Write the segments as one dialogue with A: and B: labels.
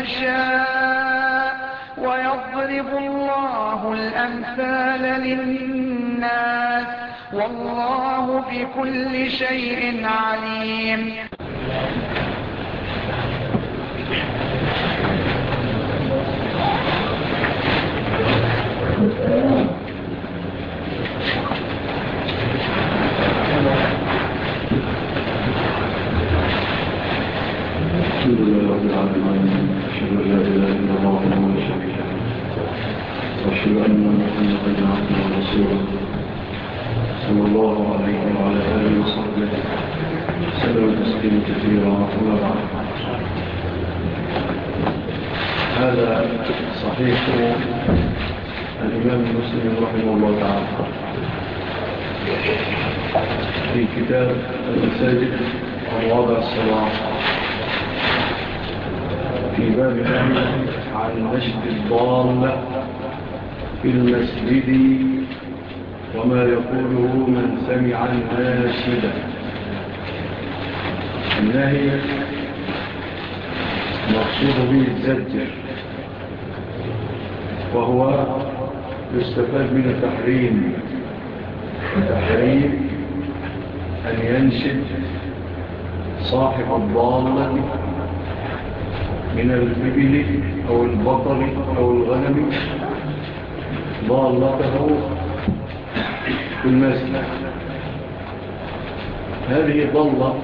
A: يشاء ويضرب الله الأمثال للناس والله بكل شيء عليم.
B: الحمد لله رب العالمين. إله إلا الله وحده لا شريك له. وأشهد أن محمدا عبده ورسوله. صلى الله عليه وعلى آله وصحبه سلم تسليما كثيرا. وما بعد هذا صحيح الإمام مسلم رحمه الله تعالى. في كتاب المساجد ووضع الصلاة في باب عن نشد الضال في المسجد وما يقوله من سمع الناشدة النهي مقصود به الزجر وهو يستفاد من التحريم. التحريم أن ينشد صاحب الضالة من الإبل أو البطر أو الغنم. ضالته في المسجد هذه ضالة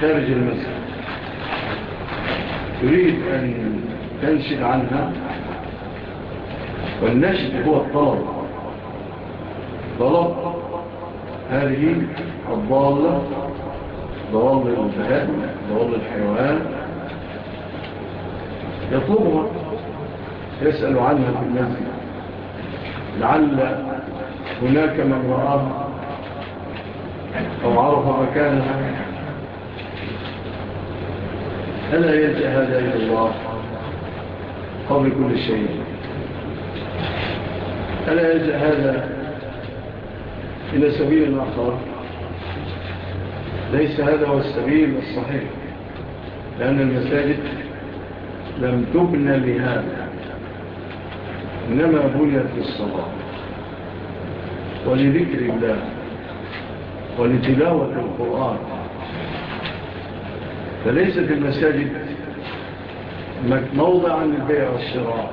B: خارج المسجد. تريد أن تنشد عنها. والنشد هو الطلب. طلب هذه الضالة. ضال الذهب ضال الحيوان. يطلبها يسأل عنها في المنزل لعل هناك من رآها أو عرف مكانها ألا يلجأ هذا إلى الله قبل كل شيء؟ ألا يلجأ هذا إلى سبيل آخر ليس هذا هو السبيل الصحيح لأن المساجد لم تبنى لهذا. إنما بنيت للصلاة. ولذكر الله. ولتلاوة القرآن. فليست المساجد موضعا للبيع والشراء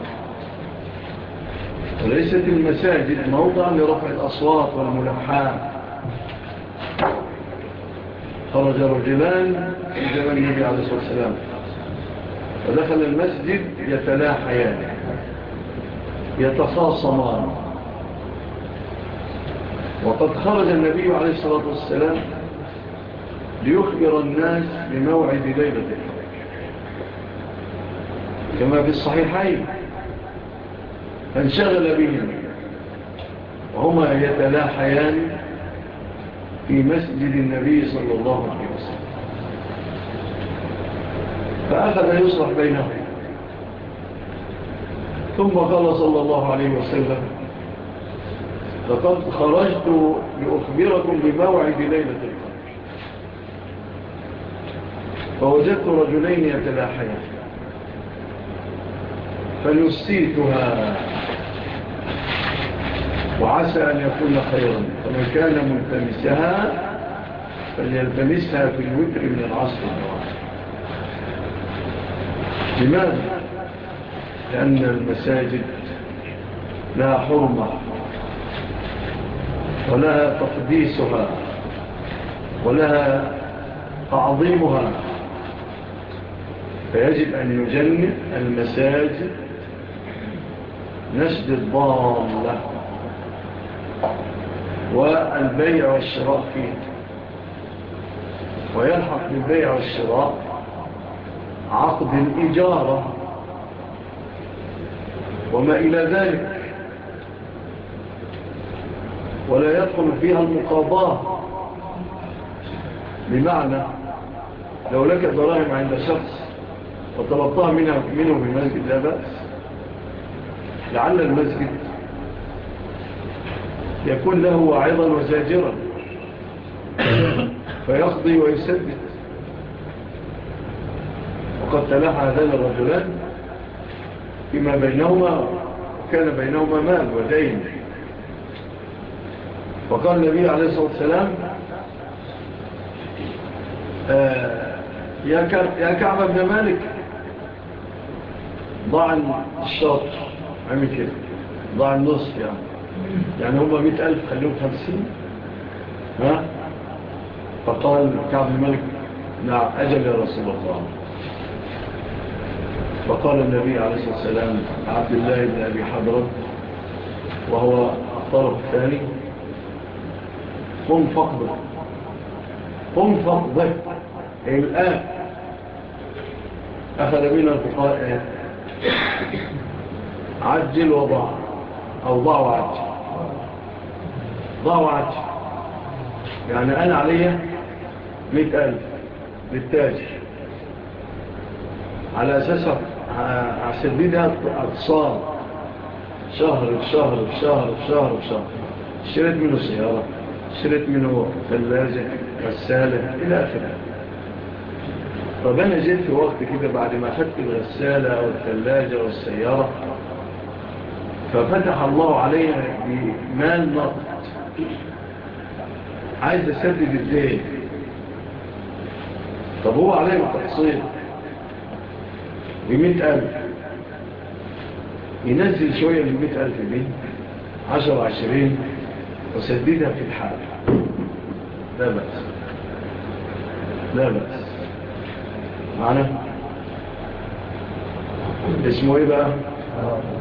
B: وليست المساجد موضعا لرفع الأصوات والملحات خرج رجلان من جبل النبي عليه الصلاة والسلام. فدخل المسجد يتلاحيان يتخاصمان وقد خرج النبي عليه الصلاة والسلام ليخبر الناس بموعد ليلة الحج كما في الصحيحين فانشغل بهم وهما يتلاحيان في مسجد النبي صلى الله عليه وسلم. فأخذ يصرح بينه ثم قال صلى الله عليه وسلم لقد خرجت لأخبركم بموعد ليلة القدر. فوجدت رجلين يتلاحيا فنسيتها. وعسى أن يكون خيرا. فمن كان ملتمسها فليلتمسها في الوتر من العصر. لماذا؟ لأن المساجد لها حرمة ولها تقديسها ولها تعظيمها فيجب أن يجنب المساجد نشد الضالة والبيع والشراء فيه ويلحق بالبيع والشراء عقد الإجارة. وما إلى ذلك ولا يدخل فيها المقاضاة. بمعنى لو لك ضرائم عند شخص وطلبتها منه بمسجد لا بأس. لعل المسجد يكون له عظا وزاجرا. فيقضي ويسدد. وقد تلاحى هذان الرجلان فيما بينهما كان بينهما مال ودين. وقال النبي عليه الصلاة والسلام آه، يا كعب بن مالك ضع الشاط. عمي كده. ضع النصف يعني. يعني هم مئة ألف خلوهم خمسين. ها؟ فقال كعب بن مالك نعم أجل يا رسول الله. وقال النبي عليه الصلاة والسلام عبد الله بن أبي حضر وهو الطرف الثاني. قم فقدك قم فقدك الآن أخذ بنا الفقاء آية. عجل وضع أو ضع وعجل ضع وعجل يعني أنا علي مئة ألف للتاج. على أساسها عشان دي ده الأقصار شهر بشهر بشهر بشهر بشهر. اشتريت منه سيارة اشتريت منه ثلاجة غسالة إلى آخرها طب أنا جيت في وقت كده بعد ما أخذت الغسالة والفلازة والسيارة ففتح الله عليها بمال نقط عايز أسدد الدين. طب هو عليه التحصيل بمئة ألف ينزل شوية بمئة ألف بيه عشر وعشرين. وسددها في الحال. لا بأس. لا بأس. معنا؟ اسمه إيه بقى؟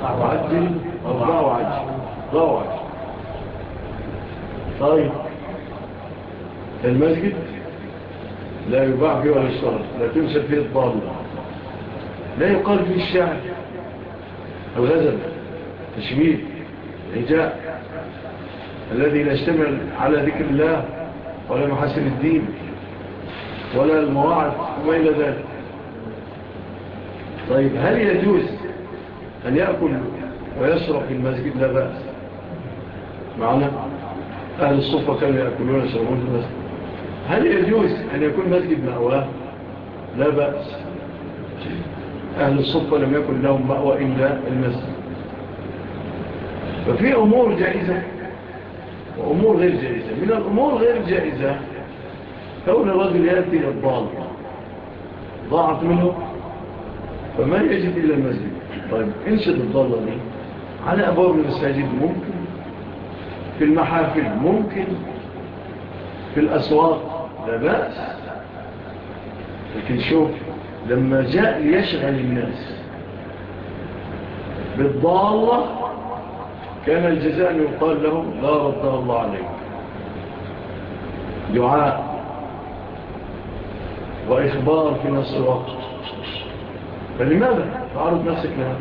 B: عدل أو ضاو عجل ضاو عجل طيب. المسجد لا يباع فيه ولا يشترط. لا تمسك فيه الضالة. لا يقال فيه الشعر الغزل تشميل عجاء الذي لا يشتمل على ذكر الله ولا محاسن الدين ولا المواعظ وما إلى ذلك. طيب هل يجوز أن يأكل ويسرق في المسجد؟ لا بأس. معنا؟ أهل الصفة كانوا يأكلون ويسرقون في المسجد. هل يجوز أن يكون مسجد مأواه؟ لا بأس. أهل الصفة لم يكن لهم مأوى إلا المسجد. ففي أمور جائزة وأمور غير جائزة. من الأمور غير جائزة كون الرجل يأتي للضال ضاعت منه فما يجد إلا المسجد. طيب انشد الضالة دي على أبواب المساجد ممكن. في المحافل ممكن. في الأسواق لا بأس. لكن شوف لما جاء ليشغل الناس بالضالة كان الجزاء يقال له لا رد الله عليك. دعاء وإخبار في نفس الوقت. فلماذا؟ تعرض نفسك لها.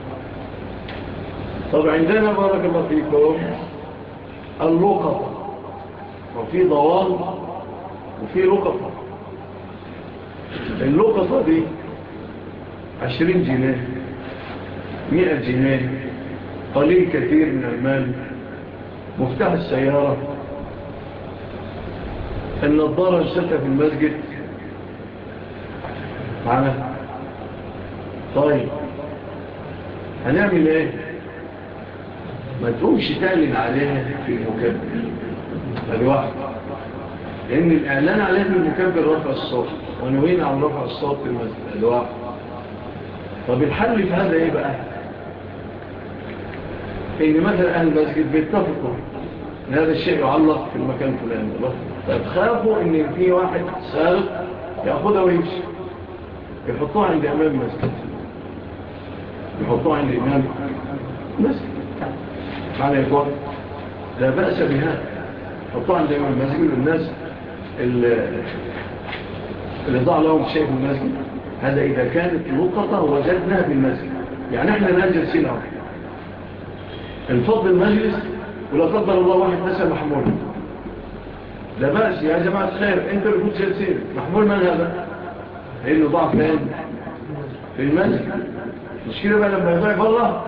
B: طب عندنا بارك الله فيكم اللقطة وفي ضوال وفي لقطة. اللقطة دي عشرين جنيه مئة جنيه قليل كثير من المال مفتاح السيارة النظارة الشتى في المسجد. معنا؟ طيب. هنعمل إيه؟ ما تقومش تعلن عليها في المكبر. الواحد لأن الإعلان عليها في المكبر رفع الصوت ونوين عن رفع الصوت في المسجد. الواحد طب الحل في هذا إيه بقى؟ إن مثلا أهل المسجد بيتفقوا إن هذا الشيء يعلق في المكان فلان طب خافوا إن في واحد سارق ياخدها ويمشي. يحطوها عند إمام المسجد يحطوها عند إمام المسجد معنى يقول لا بأس بها. يحطوها عند إمام المسجد والناس اللي ضاع لهم شيء في المسجد هذا إذا كانت نقطة وجدنا بالمسجد يعني إحنا نجلس سنة واحدة الفضل المجلس ولا قدر الله واحد مثلا محمول لا بأس يا جماعة خير انت اللي كنت جلسين. محمول من هذا؟ لأنه ضعف فين في المسجد. مشكلة بقى لما يضعف الله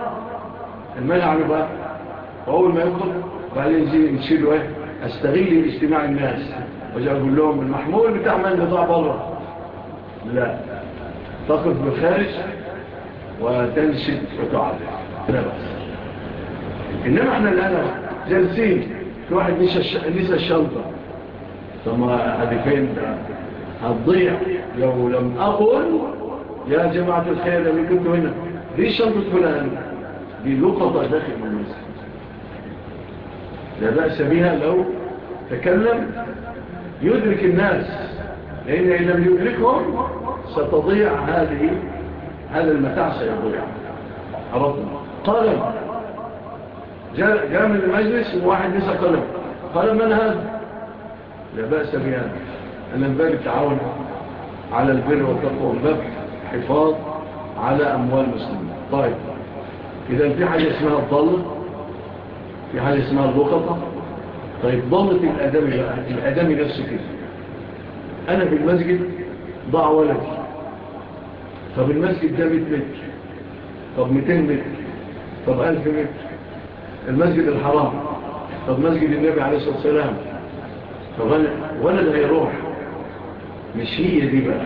B: المال بقى. وأول ما يقضل بعدين يجي نشيله إيه؟ أستغل اجتماع الناس. واجه أقول لهم المحمول بتاع من؟ ضاع بره. لا. تقف بخارج وتنشد وتعلم لا بأس. إنما إحنا الآن جالسين في واحد نسى الشنطة. ثم هذه فين؟ هتضيع. لو لم أقل يا جماعة الخير لما كنت هنا. دي شنطة فلان دي لقطة داخل من المسجد؟ لا بأس بها لو تكلم. يدرك الناس. لأن إن لم يدركهم ستضيع هذه هذا المتاع سيضيع. عرفنا؟ قلم جاء, جاء من المجلس وواحد نسى قلم قال من هذا لا بأس بهذا. أن الباب التعاون على البر والتقوى الباب حفاظ على أموال المسلمين. طيب. إذا في حاجة اسمها الضلة في حاجة اسمها اللقطة طيب ضلة الأدمي بقى الأدمي نفسه كده. أنا في المسجد ضع ولدي. طب المسجد ده 100 متر طب 200 متر طب 1000 متر المسجد الحرام طب مسجد النبي عليه الصلاة والسلام. طب ولا اللي هيروح مش هي دي بقى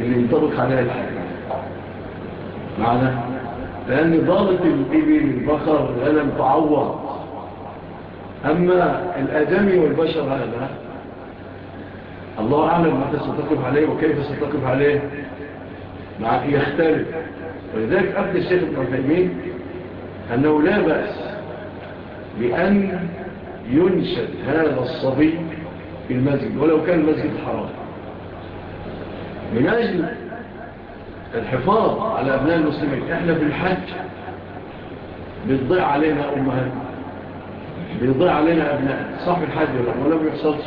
B: اللي ينطبق عليها الحاجة معنى؟ لأن ضابط الإبل البقر الألم تعوض. أما الآدمي والبشر هذا الله أعلم متى ستقف عليه وكيف ستقف عليه. مع يختلف. ولذلك أبدي الشيخ القرحيمين أنه لا بأس بأن ينشد هذا الصبي في المسجد ولو كان المسجد حرام. من أجل الحفاظ على أبناء المسلمين إحنا في الحج بتضيع علينا أمهاتنا بيضيع علينا أبناء صح الحج ولا ما بيحصلش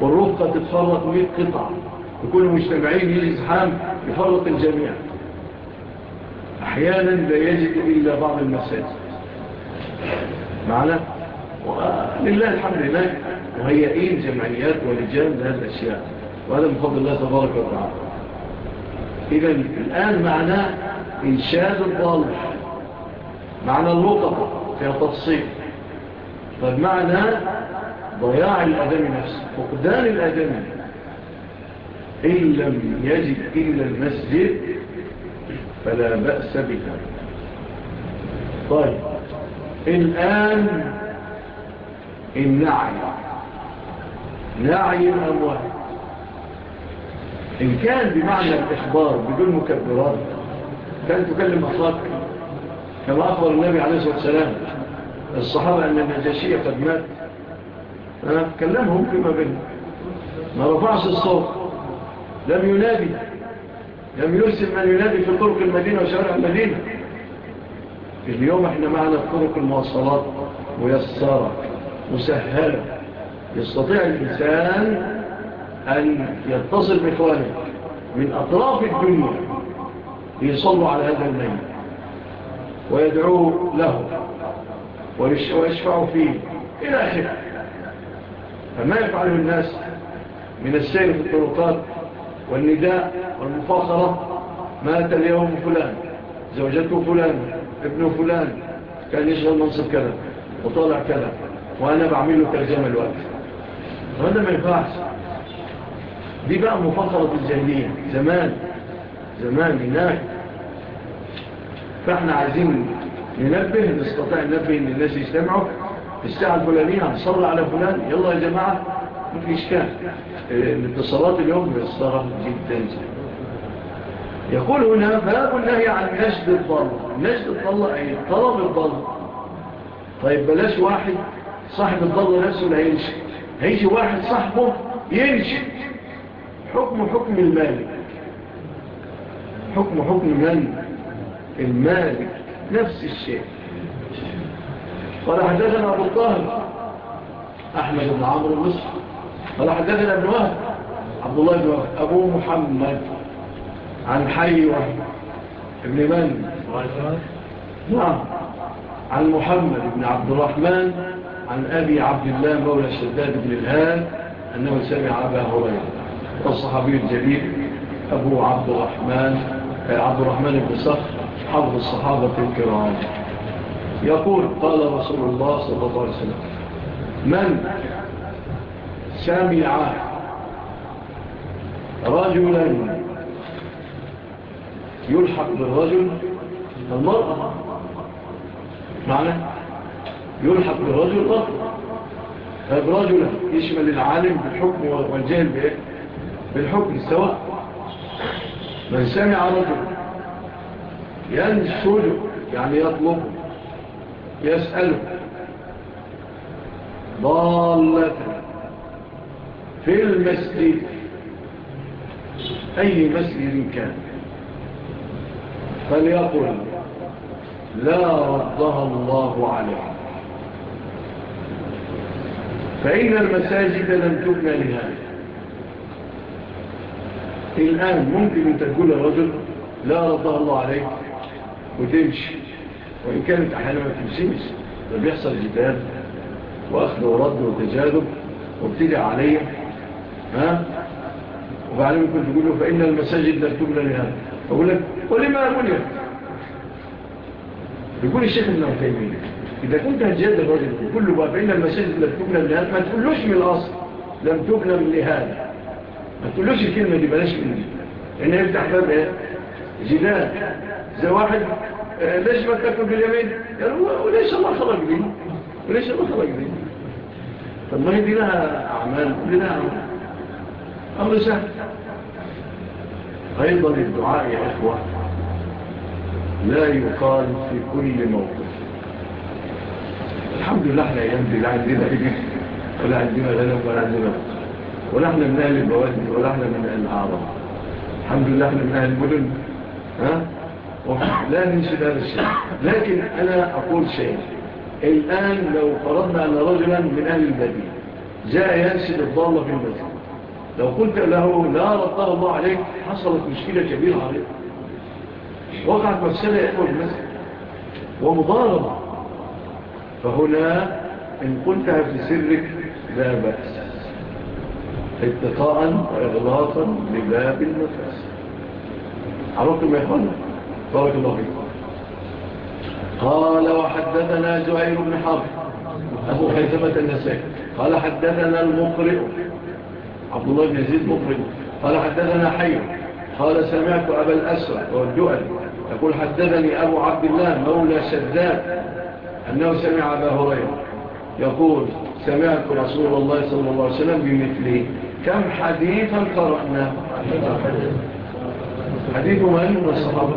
B: والرفقة تتفرق 100 قطع وكلهم مجتمعين يزحام يفرط الجميع. أحيانا لا يجد إلا بعض المساجد. معنا؟ ولله الحمد لله. مهيئين جمعيات ولجان لهذه الأشياء. وهذا بفضل الله تبارك وتعالى. إذا الآن معنا إنشاد الضالب معنا اللقطة في تفصيل طيب ضياع الأدم نفسه فقدان الأدم إن لم يجد إلا المسجد فلا بأس بك. طيب الآن النعي نعي. الأموال إن كان بمعنى الإخبار بدون مكبرات كان تكلم أخلاك كما أخبر النبي عليه الصلاة والسلام الصحابة أن النجاشية قد مات. كلمهم كما بينهم. ما رفعش الصوت. لم ينادي لم يرسل من ينادي في طرق المدينة وشارع المدينة. اليوم إحنا معنا طرق المواصلات ميسرة مسهلة. يستطيع الإنسان أن يتصل بإخوانه من أطراف الدنيا ليصلوا على هذا الميت ويدعوه له ويشفعوا فيه إلى آخر فما يفعله الناس من السير في الطرقات والنداء والمفاخرة مات اليوم فلان زوجته فلان ابن فلان. كان يشغل منصب كذا وطالع كذا وأنا بعمل له ترجمة الوقت. وهذا ما ينفعش. دي بقى مفاخرة الجاهلية. زمان زمان هناك فإحنا عايزين ننبه نستطيع ننبه إن الناس يجتمعوا في الساعة الفلانية هنصلي على فلان. يلا يا جماعة مفيش كان الاتصالات اليوم بيصدرها جدا يقول هنا باب النهي عن نجد الضل نجد الضل أي طلب الضل طيب بلاش واحد صاحب الضل نفسه لا ينشي هيجي واحد صاحبه ينشي حكم حكم المالك حكم حكم من المالك نفس الشيء قال حدثنا أبو الطاهر أحمد بن عمرو مصر قال حدثنا ابن وهب عبد الله بن وهب أبو محمد عن حي وهب ابن من؟ نعم. عن محمد بن عبد الرحمن عن أبي عبد الله مولى الشداد بن الهان أنه سمع أبا هريرة والصحابي الجليل أبو عبد الرحمن عبد الرحمن بن صخر حفظ الصحابة الكرام. يقول قال رسول الله صلى الله عليه وسلم من سامعا رجلا يلحق بالرجل المرأة معنى يلحق بالرجل المرأة طيب رجلا يشمل العالم بالحكم والجهل بالحكم سواء. من سمع رجل ينسله يعني يطلبه يسأله ضالة. في المسجد. أي مسجد كان؟ فليقل لا ردها الله عليه. فإن المساجد لم تبنى لهذا. الآن ممكن أن تقول الرجل لا ردها الله عليك. وتمشي. وإن كانت أحيانا ما تمشيش بيحصل جدال وأخذ ورد وتجاذب وابتدع عليه ها؟ وبعلمكم تقول له فإن المساجد لا تبنى لهذا. أقول لك قل ما أقول لك. يقول الشيخ ابن عثيمين إذا كنت هتجادل الرجل وكل بقى فإن المساجد لا تبنى لهذا ما تقولوش من الأصل. لم تبنى من لهذا. ما تقولوش الكلمة دي بلاش من دي. إنه يفتح باب إيه؟ جدال زي واحد آه، ليش ما تكتب باليمين؟ قالوا وليش الله خلق بي وليش الله خلق بي طب ما هي دي لها أعمال دي لها أعمال أمر سهل. أيضا الدعاء يا إخوة لا يقال في كل موقف. الحمد لله إحنا أيام دي لا عندنا ولا عندنا غنم ولا عندنا ولا إحنا من أهل البوادي ولا إحنا من أهل الأعراض الحمد لله إحنا من أهل المدن. ها؟ لا ننسى هذا الشيء. لكن أنا أقول شيء. الآن لو فرضنا أن رجلا من أهل البديل جاء ينسى الضالة في المدينة لو قلت له لا رضاه الله عليك حصلت مشكلة كبيرة عليك. وقعت مسألة يحول المسألة. ومضاربة. فهنا إن قلتها في سرك لا بأس. اتقاء وإغلاقا لباب النفس عرفتم يا إخوانا بارك الله فيكم. قال وحدثنا زعير بن حرب. أبو خيثمة النساء قال حدثنا المقرئ. عبد الله بن يزيد مخرج قال حدثنا حي. قال سمعت أبا الأسرع والدؤل يقول حدثني أبو عبد الله مولى شداد أنه سمع أبا هريرة يقول سمعت رسول الله صلى الله عليه وسلم بمثله. كم حديثا قرأنا؟ حديث من؟ من الصحابة.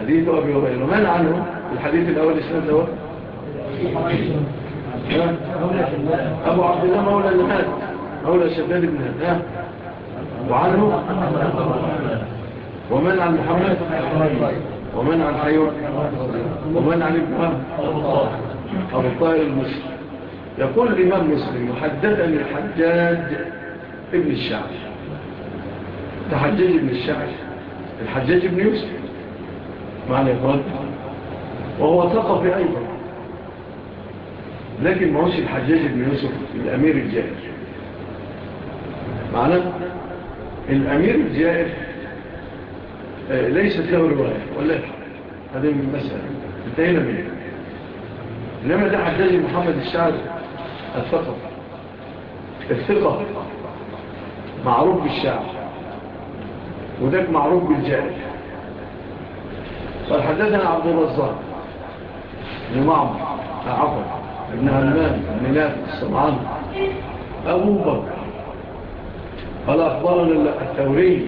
B: حديث أبي هريرة. من عنه؟ الحديث الأول إسلام دور أبو عبد الله مولى المات أولى شباب ابن هداه وعنه ومن عن محمد. ومن عن حيوان. ومن عن ابنها أبو الطائر المسلم يقول الإمام مسلم محددا الحجاج ابن الشعب. تحجاج ابن الشعب. الحجاج ابن يوسف. معنى يقول وهو ثقفي أيضا. لكن ما هوش الحجاج ابن يوسف الأمير الجاهل معنا الأمير الجائر آه، ليست له رواية ولا. هذه المسألة. انتهينا منها إنما ده حدثي محمد الشعر الثقة. الثقة معروف بالشعر وذاك معروف بالجائر. فالحدثنا عبد الرزاق بن معمر ابن همام بن نافع الصمعان أبو بكر. قال أخبرنا الثوري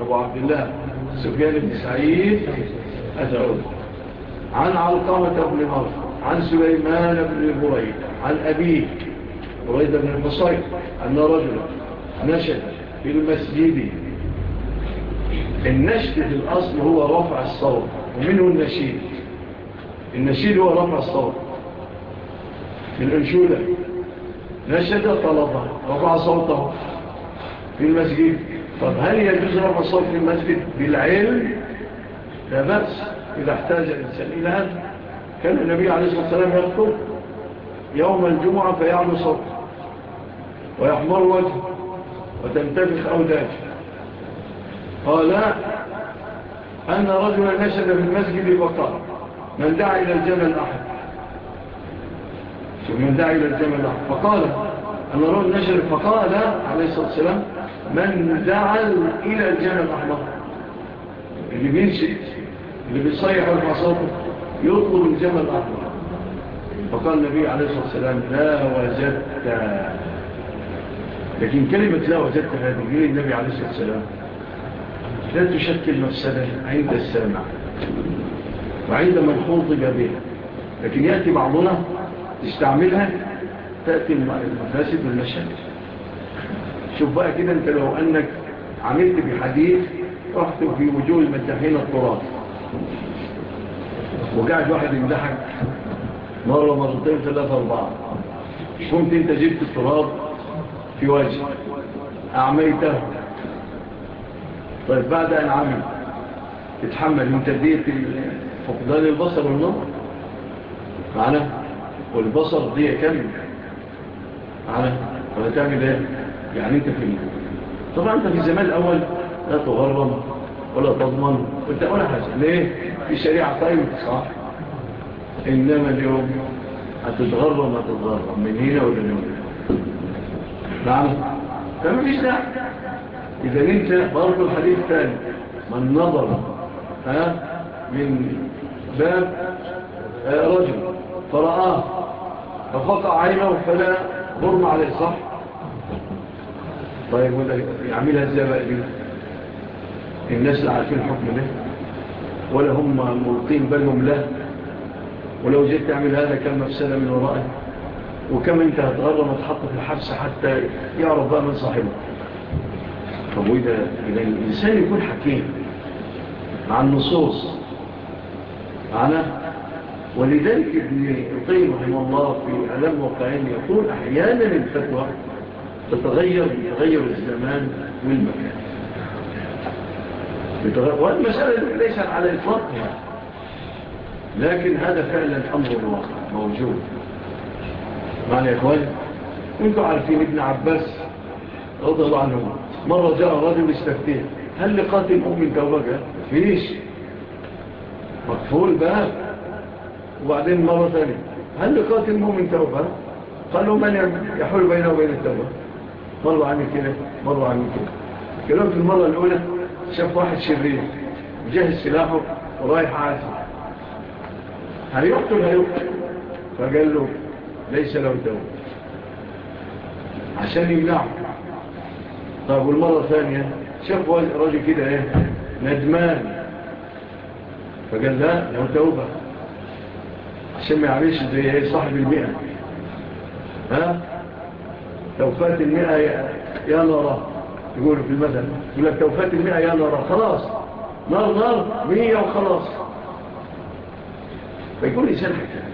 B: أبو عبد الله سفيان بن سعيد أدعوه. عن علقامة بن مرض عن سليمان بن بريد عن أبيه بريد بن المصير أن رجلا نشد في المسجد. النشد في الأصل هو رفع الصوت ومنه النشيد. النشيد هو رفع الصوت. من أنشولة نشد طلبه رفع صوته. في المسجد. طب هل يجوز رفع الصوت في المسجد؟ بالعلم لا بأس إذا احتاج الإنسان إلى هذا. كان النبي عليه الصلاة والسلام يذكر يوم الجمعة فيعلو صوت ويحمر وجه وتنتفخ أوداج قال أن رجلا نشد في المسجد وقال من دعا إلى الجمل أحد؟ من دعا إلى الجمل أحد؟ فقال أن رجل نشد. فقال عليه الصلاة والسلام من زعل إلى الجنة الأحمر اللي يعني بينشئ اللي بيصيح المصابر يطلب الجنة الأحمر. فقال النبي عليه الصلاة والسلام لا وجدت. لكن كلمة لا وجدت هذه يقول النبي عليه الصلاة والسلام. لا تشكل مفسدة عند السامع وعند من خلطب بها. لكن يأتي بعضنا تستعملها تأتي المفاسد والمشاكل. شوف بقى كده انت لو انك عملت بحديث رحت في وجوه المدحين التراب. وقعد واحد يمدحك مرة مرتين ثلاثة أربعة. كنت أنت جبت التراب في وجه أعميته. طيب بعد أن عمل تتحمل. أنت تدية فقدان البصر والنظر معنا. والبصر دي كم؟ معنا. ولا تعمل إيه؟ يعني أنت فين طبعا أنت في الزمان الأول لا تغرم ولا تضمن وانت ولا حاجة ليه؟ في شريعة طيب صح؟ إنما اليوم هتتغرم هتتغرم من هنا ولا من هنا نعم؟ فما فيش داعي. إذا أنت برضه الحديث الثاني من نظر ها؟ من باب آه، رجل فرآه فقطع عينه فلا غرم عليه صح؟ طيب وده يعملها إزاي بقى دي الناس اللي عارفين حكم ده ولا هم ملقين بالهم له. ولو جيت تعمل هذا كم مفسدة من ورائه. وكم أنت هتغرم تحط في الحبس حتى يعرف بقى من صاحبه. طب وده إذا الإنسان يكون حكيم مع النصوص معنا ولذلك ابن القيم رحمه الله في ألم وقعين يقول أحيانا الفتوى تتغير بتغير الزمان والمكان والمسألة ليس على إطلاق لكن هذا فعلا أمر الواقع موجود. معنى يا إخواني؟ وانتوا عارفين ابن عباس رضي الله عنه مرة جاء رجل يستفتيه هل لقاتل مؤمن توبك فيش. مقفول باب. وبعدين مرة ثانية هل لقاتل المؤمن توبة؟ قالوا من يحول بينه وبين التوبة؟ مروا عامل كده مروا عامل كده. كلمت في المرة الأولى شاف واحد شرير جهز سلاحه ورايح عازم. هيقتل هيقتل فقال له ليس له دور عشان يمنعه. طب والمرة الثانية شاف راجل كده إيه ندمان. فقال لا لو توبة عشان ما يعرفش زي إيه، صاحب المئة. ها؟ توفاة المئة يا نرى يقولوا في المثل يقول لك توفاة المئة يا نرى خلاص. نار نار. مية وخلاص. فيكون إنسان حكاية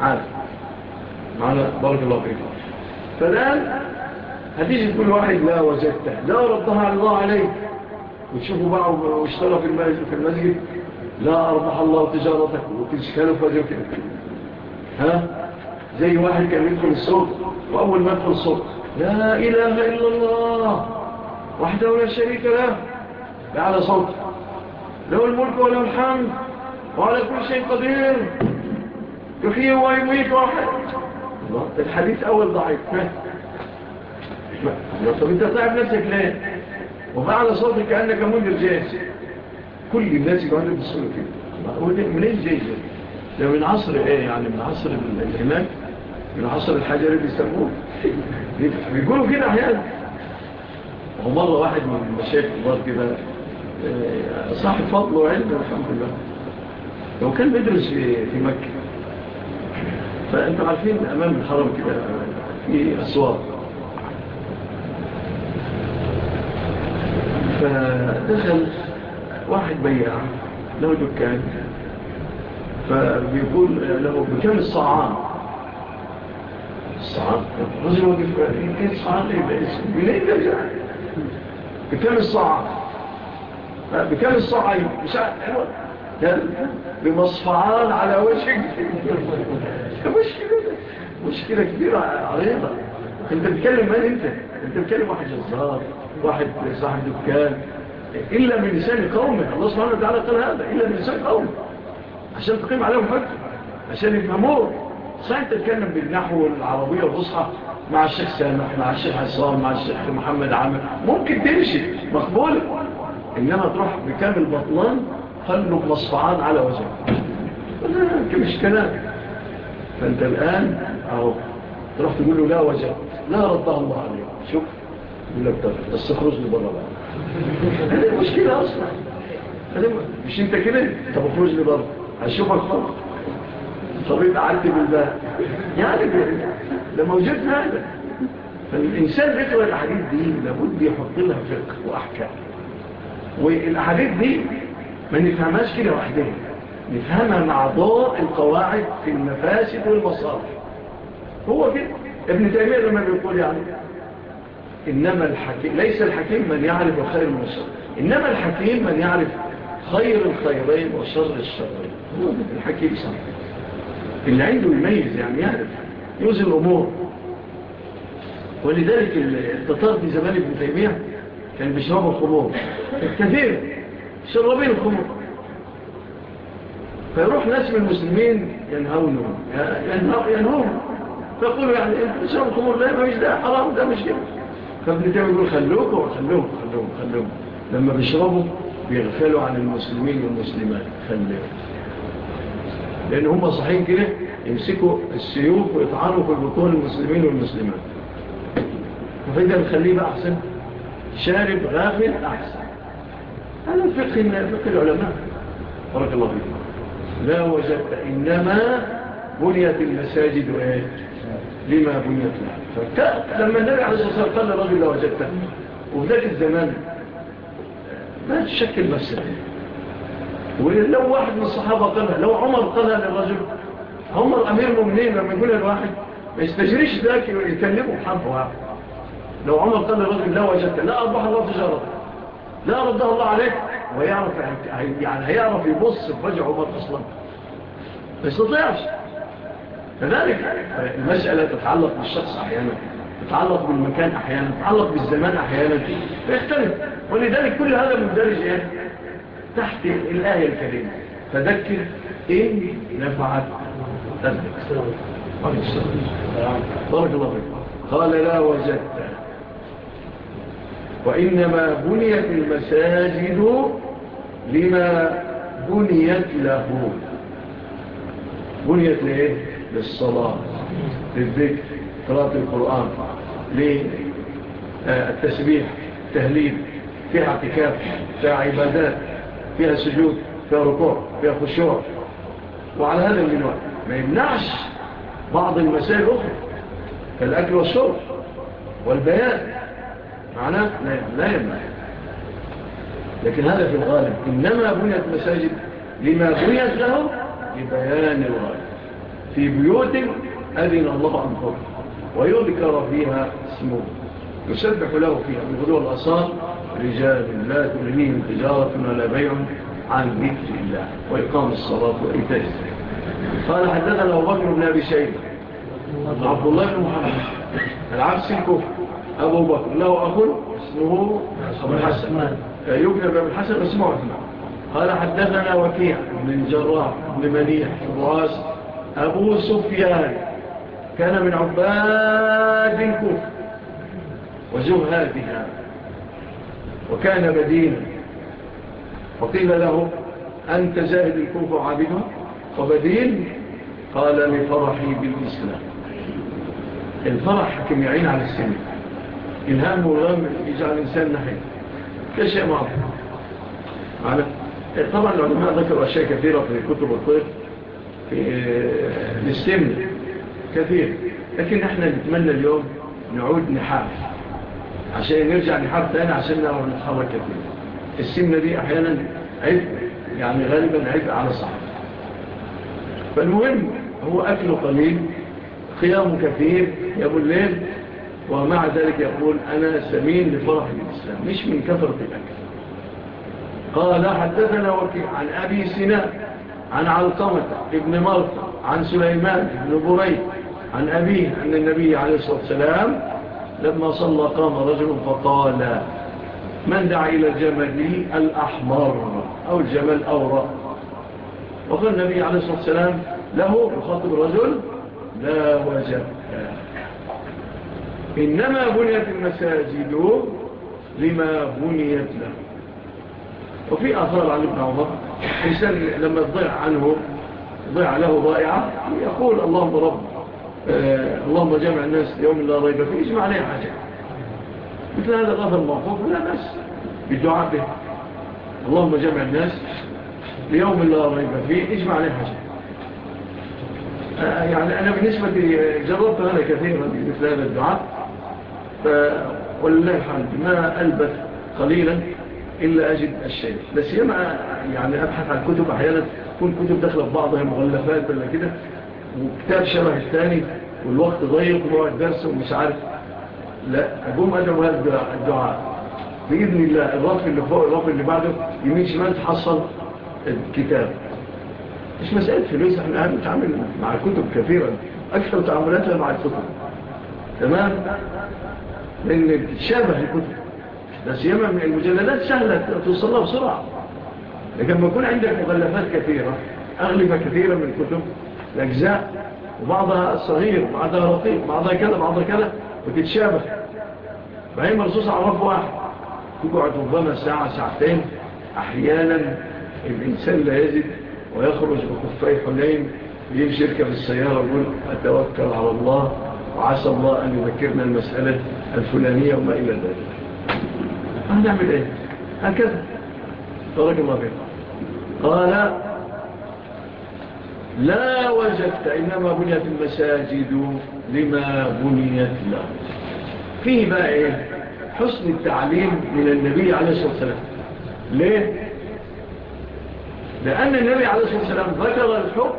B: عارف معنا. بارك الله فيك. فالآن هتيجي تقول واحد لا وجدته لا ردها على الله عليك. وتشوفوا بقى واشترى في المسجد. لا أربح الله تجارتك. وتشكاله فجرتك ها؟ زي واحد كان يدخل السوق وأول ما يدخل السوق لا إله إلا الله وحده لا شريك له. بعد صوت. له الملك وله الحمد وعلى كل شيء قدير. يخيه ويميت واحد الحديث أول ضعيف. طب أنت تعب نفسك ليه؟ ومعنى صوتك كأنك منذر جاهز كل الناس يقعدوا بالصورة كده منين جاهز ده من عصر إيه يعني؟ من عصر الإمام من عصر الحجر اللي يستمعون بيقولوا كده يعني. أحيانا ومرة واحد من المشايخ الكبار كده آه، صاحب فضل وعلم الحمد لله. لو كان بيدرس في مكة. فأنتم عارفين أمام الحرم كده في أسواق فدخل واحد بيع له دكان. فبيقول له بكم الصعام الساعة نزل بكم الصاع بكم الصاع بمصفعان على وجهك مشكلة مشكلة كبيرة عريضة انت بتكلم من انت انت بتكلم واحد جزار واحد صاحب دكان إلا من لسان قومه الله سبحانه وتعالى قال هذا إلا من لسان قومه عشان تقيم عليهم حكم عشان يفهموه صحيح تتكلم بالنحو العربية الفصحى مع الشيخ سامح مع الشيخ حسام مع الشيخ محمد عامر. ممكن تمشي مقبول إنما تروح بكامل بطلان خلق مصفعان على وجهك. مش كلام. فأنت الآن أهو تروح تقول له لا وجهك. لا ردها الله عليك. شوف يقول لك طب بس اخرجني بره بقى. هذه مشكلة أصلا. مش أنت كده؟ طب اخرجني بره هشوفك فرق طبيب عالتي بالباب يعني ده موجود هذا فالإنسان بيقرأ الأحاديث دي لابد يحط لها فقه وأحكام. والأحاديث دي ما نفهمهاش كده وحدها. نفهمها مع ضوء القواعد في المفاسد والمصالح هو كده. ابن تيمية لما بيقول يعني إنما الحكيم ليس الحكيم من يعرف خير المصر إنما الحكيم من يعرف خير الخيرين وشر الشرين. هو الحكيم صحيح. العلم يميز يعني يعرف يوزن الأمور. ولذلك التطار في زمان ابن تيمية كان بيشربوا الخمور. الكثير شربين الخمور. فيروح ناس من المسلمين ينهونهم ينهونهم فيقولوا يعني اشرب الخمور لا ما مش ده حرام ده مش كده. فابن تيمية يقول خلوكم خلوهم خلوهم خلوهم لما بيشربوا بيغفلوا عن المسلمين والمسلمات. خلوهم لأن هم صحيح كده يمسكوا السيوف ويطعنوا في البطول المسلمين والمسلمات. فإذا نخليه بقى أحسن شارب غافل أحسن. هذا فقه العلماء. بارك الله فيك لا وجدت إنما بنيت المساجد وإيه لما بنيت لها. لما النبي عليه الصلاة والسلام قال للرجل لا وجدت. وفي ذلك الزمان ما تشكل مفسده ولو واحد من الصحابة قالها لو عمر قالها للرجل عمر أمير المؤمنين لما يقول الواحد ما يستجريش ذاك يكلمه بحب واحد لو عمر قال للرجل لا وجدت لا أربح الله تجارته لا ردها الله عليك ويعرف يعني هيعرف يبص برجع عمر أصلا ما يستطيعش. كذلك المسألة تتعلق بالشخص أحيانا تتعلق بالمكان أحيانا تتعلق بالزمان أحيانا فيختلف. ولذلك كل هذا مندرج إيه؟ تحت الآية الكريمة. فذكر إن نفعت. تذكر بارك الله فيك. قال لا وجدت. وإنما بنيت المساجد لما بنيت له. بنيت لإيه؟ للصلاة للذكر قراءة القرآن للتسبيح التهليل فيها اعتكاف فيها عبادات. فيها سجود فيها ركوع فيها خشوع. وعلى هذا المنوع ما يمنعش بعض المسائل الأخرى كالأكل والشرب والبيان. معناه لا يمنع لكن هذا في الغالب إنما بنيت مساجد لما بنيت له لبيان الغالب في بيوت أذن الله أن ترى ويذكر فيها اسمه يسبح له فيها بغدو الأصال. رجال لا تلهيهم تجارة ولا بيع عن ذكر الله وإقام الصلاة وإيتاء الزكاة. قال حدثنا أبو بكر بن أبي شيبة. عبد الله بن محمد. العبس الكفر. أبو بكر. له أخر اسمه أبو الحسن. يجنب أبو الحسن اسمه عثمان. قال حدثنا وكيع من جراح بن مليح الرأس أبو سفيان. كان من عباد الكفر. وزهادها وكان بدينا وقيل له أنت زاهد الكوفة عابده وبدين قال لفرحي بالإسلام. الفرح كم يعين على السنة. الهم والغم يجعل الإنسان نحن كشيء معروف معنا؟ إيه، طبعا العلماء ذكروا أشياء كثيرة في كتب والطيب في آه، السن كثير. لكن إحنا نتمنى اليوم نعود نحافظ عشان نرجع نحط ثاني عشان لو نتحرك كتير. السمنة دي أحيانا عبء يعني غالبا عبء على الصحة فالمهم هو أكله قليل قيامه كثير يقول الليل ومع ذلك يقول أنا سمين لفرح الإسلام مش من كثرة الأكل. قال حدثنا وكيع عن أبي سناء عن علقمة ابن مرطة عن سليمان ابن بريد عن أبيه أن النبي عليه الصلاة والسلام لما صلى قام رجل فقال من دعا إلى جمل الأحمر أو الجمل أورى وقال النبي عليه الصلاة والسلام له يخاطب الرجل لا وجب إنما بنيت المساجد لما بنيت له. وفي أثار عن ابن عمر لما تضيع عنه ضيع له ضائعة يقول اللهم رب آه، اللهم جامع الناس يوم لا ريب فيه اجمع عليه حاجة. مثل هذا الغفر المعقوب لا بس بالدعاء به. اللهم جامع الناس ليوم لا ريب فيه اجمع عليه حاجة. يعني أنا بالنسبة جربت أنا كثيرا مثل هذا الدعاء ولله الحمد ما ألبث قليلا إلا أجد الشيء. بس يما يعني أبحث عن كتب أحيانا كل كتب داخلة في بعضها مغلفات ولا كده. وكتاب شبه الثاني والوقت ضيق وهو الدرس ومش عارف. لا أقوم أدعو هذا الدعاء بإذن الله الرف اللي فوق الرف اللي بعده يمين شمال تحصل الكتاب. مش مسألة فلوس إحنا أهم نتعامل مع الكتب كثيرا أكثر تعاملاتها مع الكتب. تمام؟ لأن تشابه الكتب. لا سيما من المجلدات سهلة توصلها بسرعة. لكن لما يكون عندك مغلفات كثيرة أغلفة كثيرة من الكتب الأجزاء وبعضها صغير بعضها رقيق بعضها كذا بعضها كذا وتتشابه. فهي مرسوس على رب واحد. تقعد ربما ساعة ساعتين أحيانا الإنسان لا يزد ويخرج بكفاي حنين يجيب شركة في السيارة ويقول أتوكل على الله وعسى الله أن يذكرنا المسألة الفلانية وما إلى ذلك. هنعمل إيه؟ هكذا. ترك الله بيه قال لا وجدت إنما بنيت المساجد لما بنيت له. فيه بقى إيه؟ حسن التعليم من النبي عليه الصلاة والسلام. ليه؟ لأن النبي عليه الصلاة والسلام ذكر الحب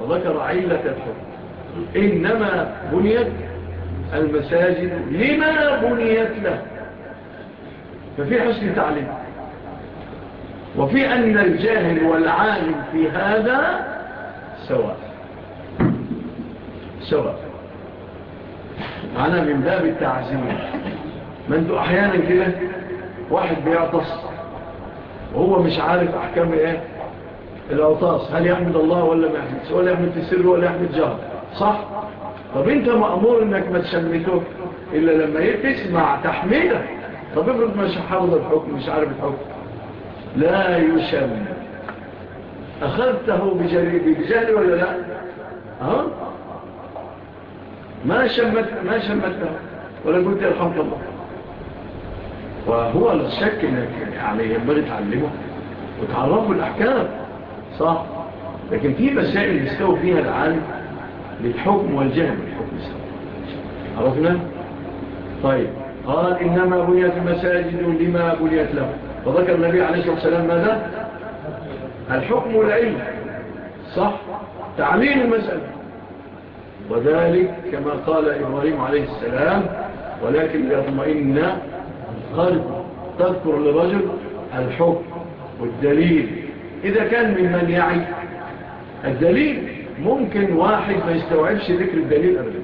B: وذكر علة الحب إنما بنيت المساجد لما بنيت له. ففي حسن تعليم وفي أن الجاهل والعالم في هذا سواء سواء أنا من باب التعزيم. منذ أحيانا كده واحد بيعطس وهو مش عارف أحكام إيه؟ العطاس هل يحمد الله ولا ما يحمد ولا يحمد السر ولا يحمد جهر صح؟ طب أنت مأمور إنك ما تشمتوك إلا لما تسمع تحميلك طب افرض مش حافظ الحكم مش عارف الحكم. لا يشمت. أخذته بجهل ولا لا؟ ها ما شمت ما شمته ولا قلت الحمد لله وهو لا شك إنك عليه ينبغي تعلمه وتعرفه الأحكام. صح. لكن في مسائل يستوي فيها العالم للحكم والجهل والحكم سواء عرفنا؟ طيب. قال إنما بنيت المساجد لما بنيت له. فذكر النبي عليه الصلاة والسلام ماذا؟ الحكم العلم صح؟ تعليل المسألة. وذلك كما قال إبراهيم عليه السلام ولكن ليطمئن قلب. تذكر لرجل الحكم والدليل. إذا كان ممن يعي الدليل ممكن واحد ما يستوعبش ذكر الدليل أبدا.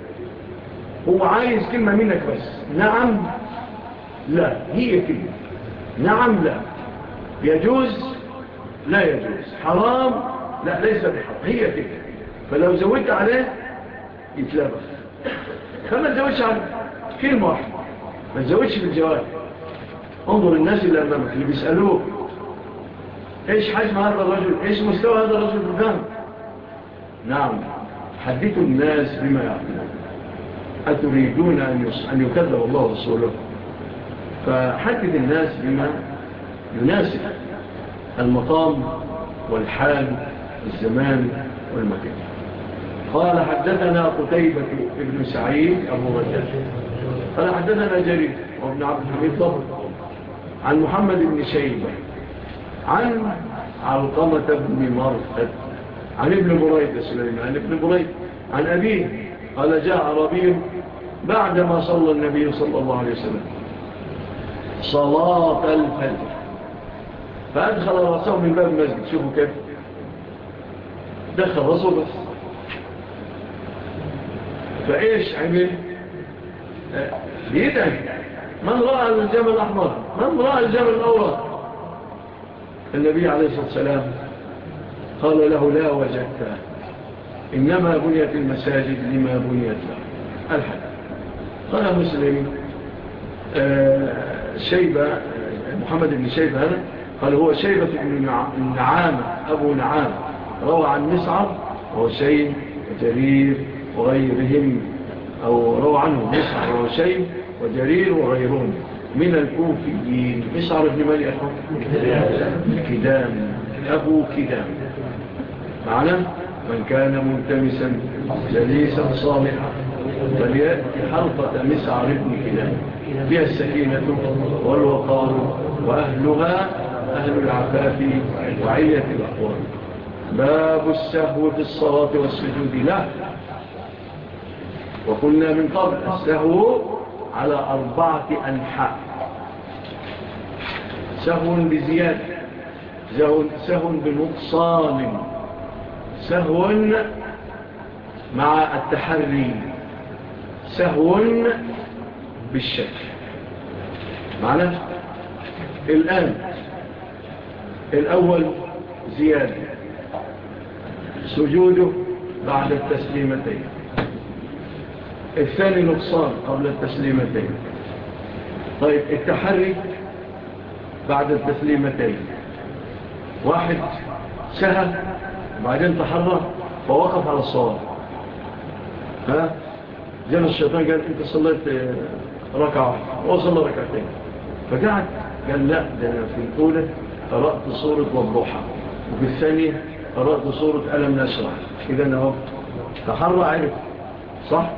B: هو عايز كلمة منك بس. نعم. لا. هي كلمة. نعم. لا. يجوز. لا يجوز. حرام؟ لا ليس بحرام. هي فكرة فلو زودت عليه يتلبس. فما تزودش عن كلمة واحدة ما تزودش في الجواب. انظر الناس اللي أمامك اللي بيسألوه إيش حجم هذا الرجل؟ إيش مستوى هذا الرجل بالدم نعم. حديث الناس بما يعملون أتريدون أن يكذب الله رسوله فحدث الناس بما يناسب. المطام والحال والزمان والمكان. قال حدثنا قتيبة ابن سعيد أبو رجل قال حدثنا جريد وابن عبد الحميد ضبط. عن محمد بن شيبة. عن علقمة بن مرثد. عن ابن بريد سليم عن ابن بريد. عن أبيه قال جاء عربي بعدما صلى النبي صلى الله عليه وسلم. صلاة الفجر. فأدخل رأسه من باب المسجد. شوفوا كيف. دخل رأسه بس فإيش عمل؟ آه، بيدعي من رأى الجبل الأحمر؟ من رأى الجبل الأورى النبي عليه الصلاة والسلام قال له لا وجدت. إنما بنيت المساجد لما بنيت له. الحد قال مسلم آه، شيبة محمد بن شيبة هذا قال هو شيبة بن نعامة أبو نعامة. روى عن مسعر شيب وجرير وغيرهم. أو روى عنه مسعر شيب وجرير وغيرهم. من الكوفيين. مسعر بن مالي أخوة الكدام أبو كدام. معنا من كان ملتمسا جليسا صالحا. فليأتي حرفة مسعر بن كدام. فيها السكينة والوقار وأهلها أهل العباس وعية الأقوال. باب السهو في الصلاة والسجود له. وقلنا من قبل السهو على أربعة أنحاء. سهو بزيادة سهو بنقصان سهو مع التحري سهو بالشكل. معنا الآن الأول زيادة سجوده بعد التسليمتين. الثاني نقصان قبل التسليمتين. طيب التحري بعد التسليمتين. واحد سهى بعدين تحرك فوقف على الصلاة ها؟ جانا الشيطان قال أنت صليت آه، ركعة وصل ركعتين. فقعد قال لا ده في الأولى قرأت سورة والضحى وفي الثانية قرأت سورة ألم نشرح. كده أنا هو تحرى عليك. صح؟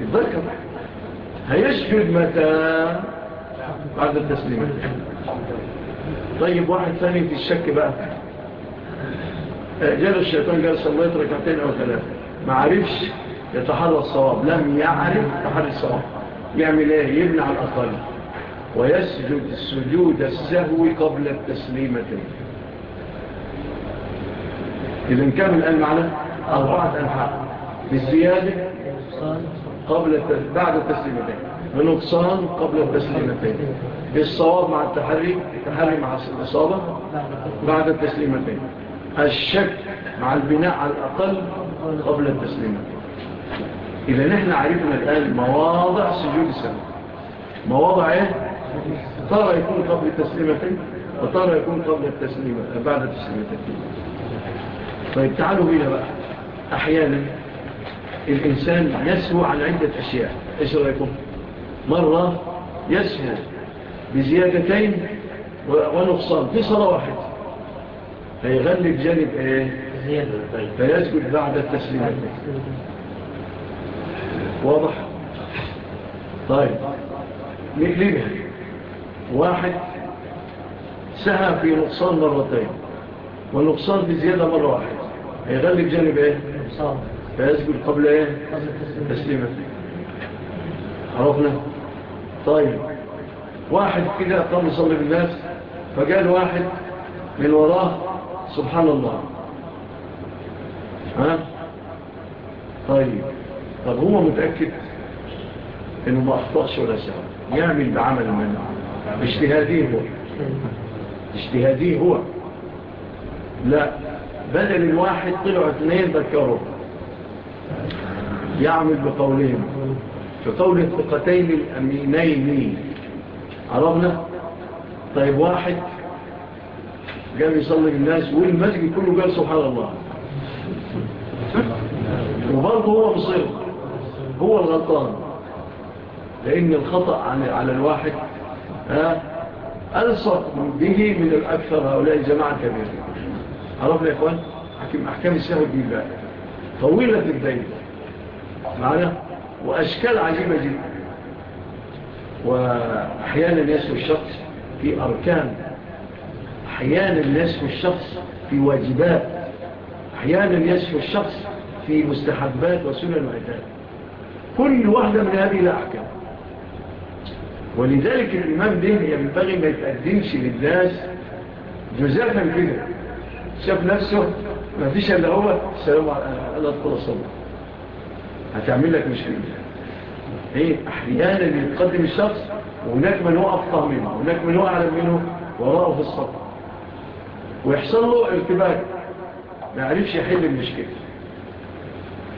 B: يتذكر. هيسجد متى بعد التسليم. طيب واحد ثاني في الشك بقى. جاب الشيطان قال صليت ركعتين أو ثلاثة. ما عرفش يتحرى الصواب. لم يعرف تحرى الصواب. يعمل إيه؟ يبنى على الأقل. ويسجد سجود السهو قبل التسليمة إذن كم الآن معنا أربعة أنحاء بالزيادة قبل بعد التسليمتين بنقصان قبل التسليمتين بالصواب مع التحري التحري مع الإصابة بعد التسليمتين الشك مع البناء على الأقل قبل التسليمتين إذا نحن عرفنا الآن مواضع سجود السهو. مواضع إيه؟ ترى يكون قبل التسليمتين وترى يكون قبل التسليمة بعد التسليمتين طيب تعالوا بينا بقى. أحيانا الإنسان يسهو عن عدة أشياء. إيش رأيكم؟ مرة يسهو بزيادتين ونقصان في صلاة واحد فيغلب جانب إيه؟ فيسجد بعد التسليمة واضح؟ طيب نقلبها واحد سهى في نقصان مرتين والنقصان في زيادة مرة واحدة هيغلق جانب إيه؟ فيسجل قبل إيه؟ تسليمة عرفنا؟ طيب واحد كده قام يصلي بالناس فقال واحد من وراه سبحان الله ها؟ طيب طب هو متأكد إنه ما أخطأش ولا سهل يعمل بعمل منه اجتهادي هو. اجتهادي هو. لا بدل الواحد طلعوا اثنين ذكروا. يعمل بقولهم فقول الثقتين الأمينين. عرفنا؟ طيب واحد قام يصلي الناس والمسجد كله قال سبحان الله. وبرضه هو بصير هو الغلطان. لأن الخطأ على الواحد ألصق به من الأكثر هؤلاء الجماعة كبيرة عرفنا يا إخوان؟ حكم أحكام السهل بيباء طويلة الدين. معنا؟ وأشكال عجيبة جدا. وأحيانا يسوي الشخص في أركان. أحيانا يسوي الشخص في واجبات. أحيانا يسوي الشخص في مستحبات وسنن وعداد كل واحدة من هذه الأحكام ولذلك الإمام ده ينبغي ما يتقدمش للناس. جزافا كده. شاف نفسه ما فيش إلا هو. السلام على الصلاة هتعمل لك مشكلة إيه؟ أحيانا يتقدم الشخص وهناك من هو أفقه منه وهناك من هو أعلم منه وراءه في الصلاة ويحصل له ارتباك. ما عرفش يحل المشكلة.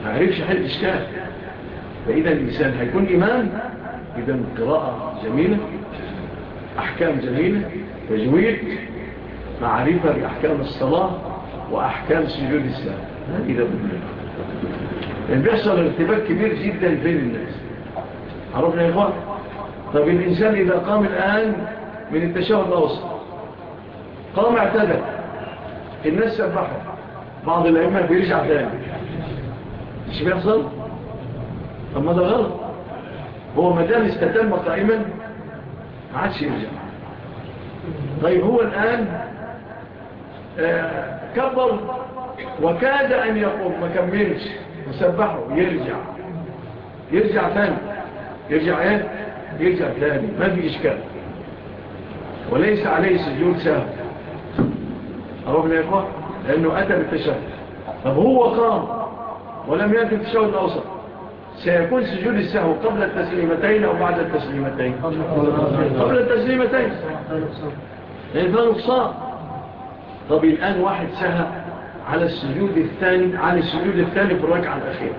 B: ما عرفش يحل الإشكال. فإذا الإنسان هيكون إمام إذا قراءة جميلة أحكام جميلة تجويد معرفة بأحكام الصلاة وأحكام سجود السلام هذه ده إن بيحصل ارتباك كبير جدا بين الناس. عرفنا يا إخوان؟ طب الإنسان إذا قام الآن من التشاور الأوسط قام اعتدى. الناس سبحوا. بعض الأئمة بيرجع تاني. مش بيحصل؟ طب ما ده غلط؟ هو مدام استتم قائما ما عادش يرجع طيب هو الآن آه، كبر وكاد أن يقوم ما كملش مسبحه يرجع. يرجع ثاني يرجع إيه؟ يرجع ثاني ما في إشكال. وليس عليه سجود سهل أرغم من إخوة لأنه أتى بالتشهد. طب هو قام ولم يأتي التشهد الأوسط. سيكون سجود السهو قبل التسليمتين أو بعد التسليمتين. قبل التسليمتين. لأنه نقصان طب الآن واحد سهى على السجود الثاني على السجود الثاني في الركعة الأخيرة.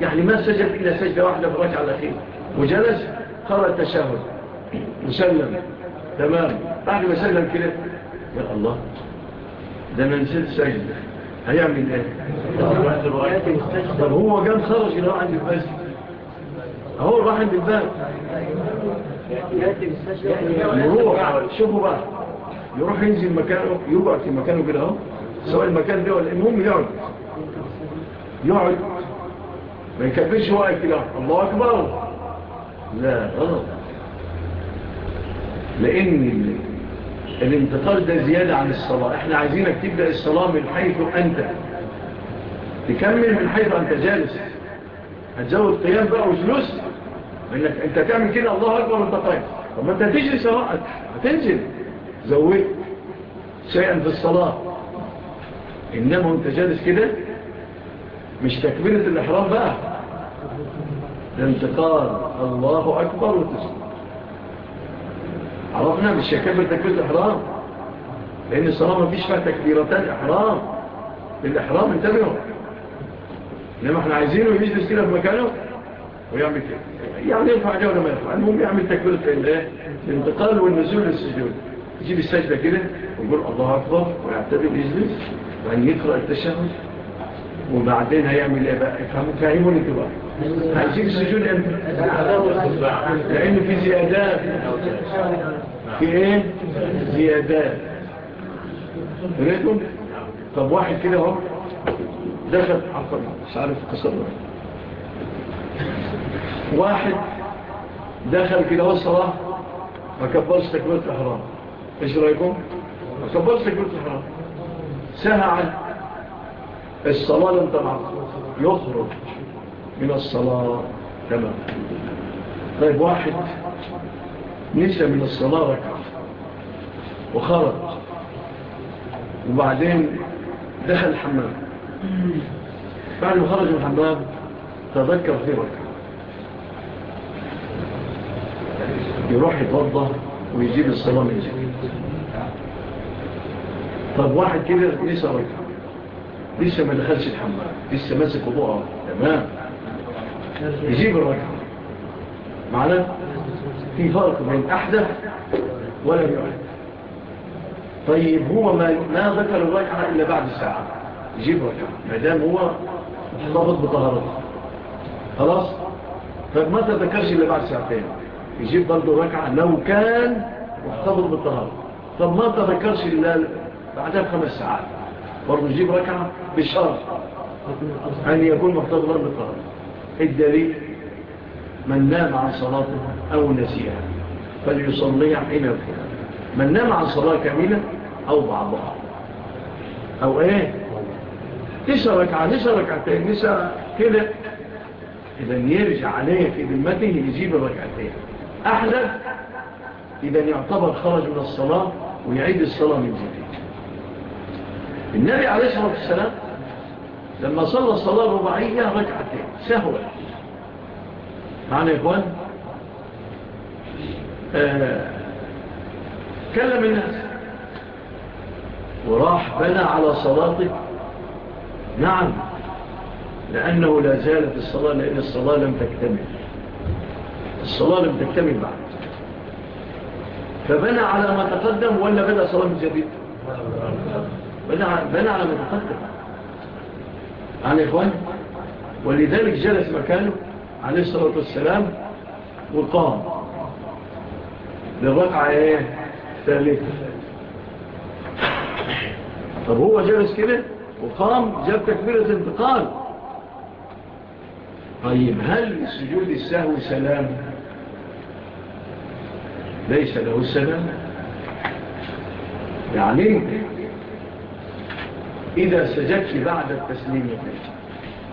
B: يعني ما سجد إلا سجدة واحدة في الركعة الأخيرة. وجلس قرأ التشاهد وسلم. تمام. بعد ما سلم كده يا الله ده أنا نسيت سجد هيعمل إيه طب هو جام خرج اللي عند الباب أهو راح عند الباب يروح. شوفوا بقى. يروح ينزل مكانه يقعد في مكانه كده أهو. سواء المكان ده ولا المهم يقعد. يقعد. ما يكفيش وقت كده. الله أكبر. لا غلط. لأن الانتقال ده زيادة عن الصلاة. إحنا عايزينك تبدأ الصلاة من حيث أنت. تكمل من حيث أنت جالس. هتزود قيام بقى وجلوس. إنك أنت تعمل كده الله أكبر وأنت قائم طب ما أنت تجري سواء هتنزل. زودت شيئا في الصلاة. إنما وأنت جالس كده مش تكبيرة الإحرام بقى. الانتقال الله أكبر وتسلم. عرفنا مش يكبر تكبيرة الإحرام لأن الصلاة ما فيش فيها تكبيرتان إحرام. الإحرام انتبهوا. لما إحنا عايزينه يجلس كده في مكانه ويعمل كده. يعني يرفع ولا ما يرفع. المهم يعمل تكبيرة الانتقال والنزول للسجود. يجيب السجدة كده ويقول الله أكبر ويعتبر يجلس وأن يقرأ التشهد وبعدين هيعمل إيه بقى؟ افهموا فاهموني كده عايزين سجون لأنه في زيادات في إيه؟ زيادات ريتم طب واحد كده هم دخل. عقل مش عارف قصر واحد دخل كده والصلاة ما كبرش تكبيرة الإحرام. إيش رأيكم؟ ما كبرش تكبيرة الإحرام. سهى عن الصلاة لم تنعقل يخرج. من الصلاة كما. طيب واحد. نسى من الصلاة ركعة وخرج. وبعدين دخل الحمام. بعد ما خرج من الحمام تذكر في ركعة. يروح يتوضى ويجيب الصلاة من جديد. طيب واحد كده نسى ركعة. لسه ما دخلش الحمام. لسه ماسك وضوءه. تمام. يجيب الركعة معنا في فرق بين أحدث ولم يعد. طيب هو ما, ذكر الركعة إلا بعد ساعة يجيب ركعة ما دام هو ضبط بطهرته خلاص؟ طيب ما تذكرش إلا بعد ساعتين. يجيب برضو ركعة لو كان محتفظ بالطهارة. طب ما تذكرش إلا بعدها بخمس ساعات. برضو يجيب ركعة بشرط أن يكون محتفظا بالطهارة. الدليل من نام عن صلاة أو نسيها فليصليها حين القيام من نام عن صلاة كاملة أو بعضها. أو إيه؟ نسى ركعة نسى ركعتين نسى كده. إذا يرجع عليه في ذمته يجيب الركعتين أحلى إذا يعتبر خرج من الصلاة ويعيد الصلاة من جديد. النبي عليه الصلاة والسلام لما صلى الصلاة الرباعية ركعتين سهوة. معنا يا إخوان؟ آه، كلم الناس. وراح بنى على صلاته. نعم لأنه لا زالت الصلاة لأن الصلاة لم تكتمل. الصلاة لم تكتمل بعد. فبنى على ما تقدم ولا بدأ صلاة من جديد؟ بنى على ما تقدم. عن إخوان ولذلك جلس مكانه عليه الصلاة والسلام وقام. للرقعة إيه؟ طب هو جلس كده وقام جاب تكبيرة انتقال طيب هل السجود السهو سلام؟ ليس له السلام يعني إيه؟ إذا سجدت بعد التسليم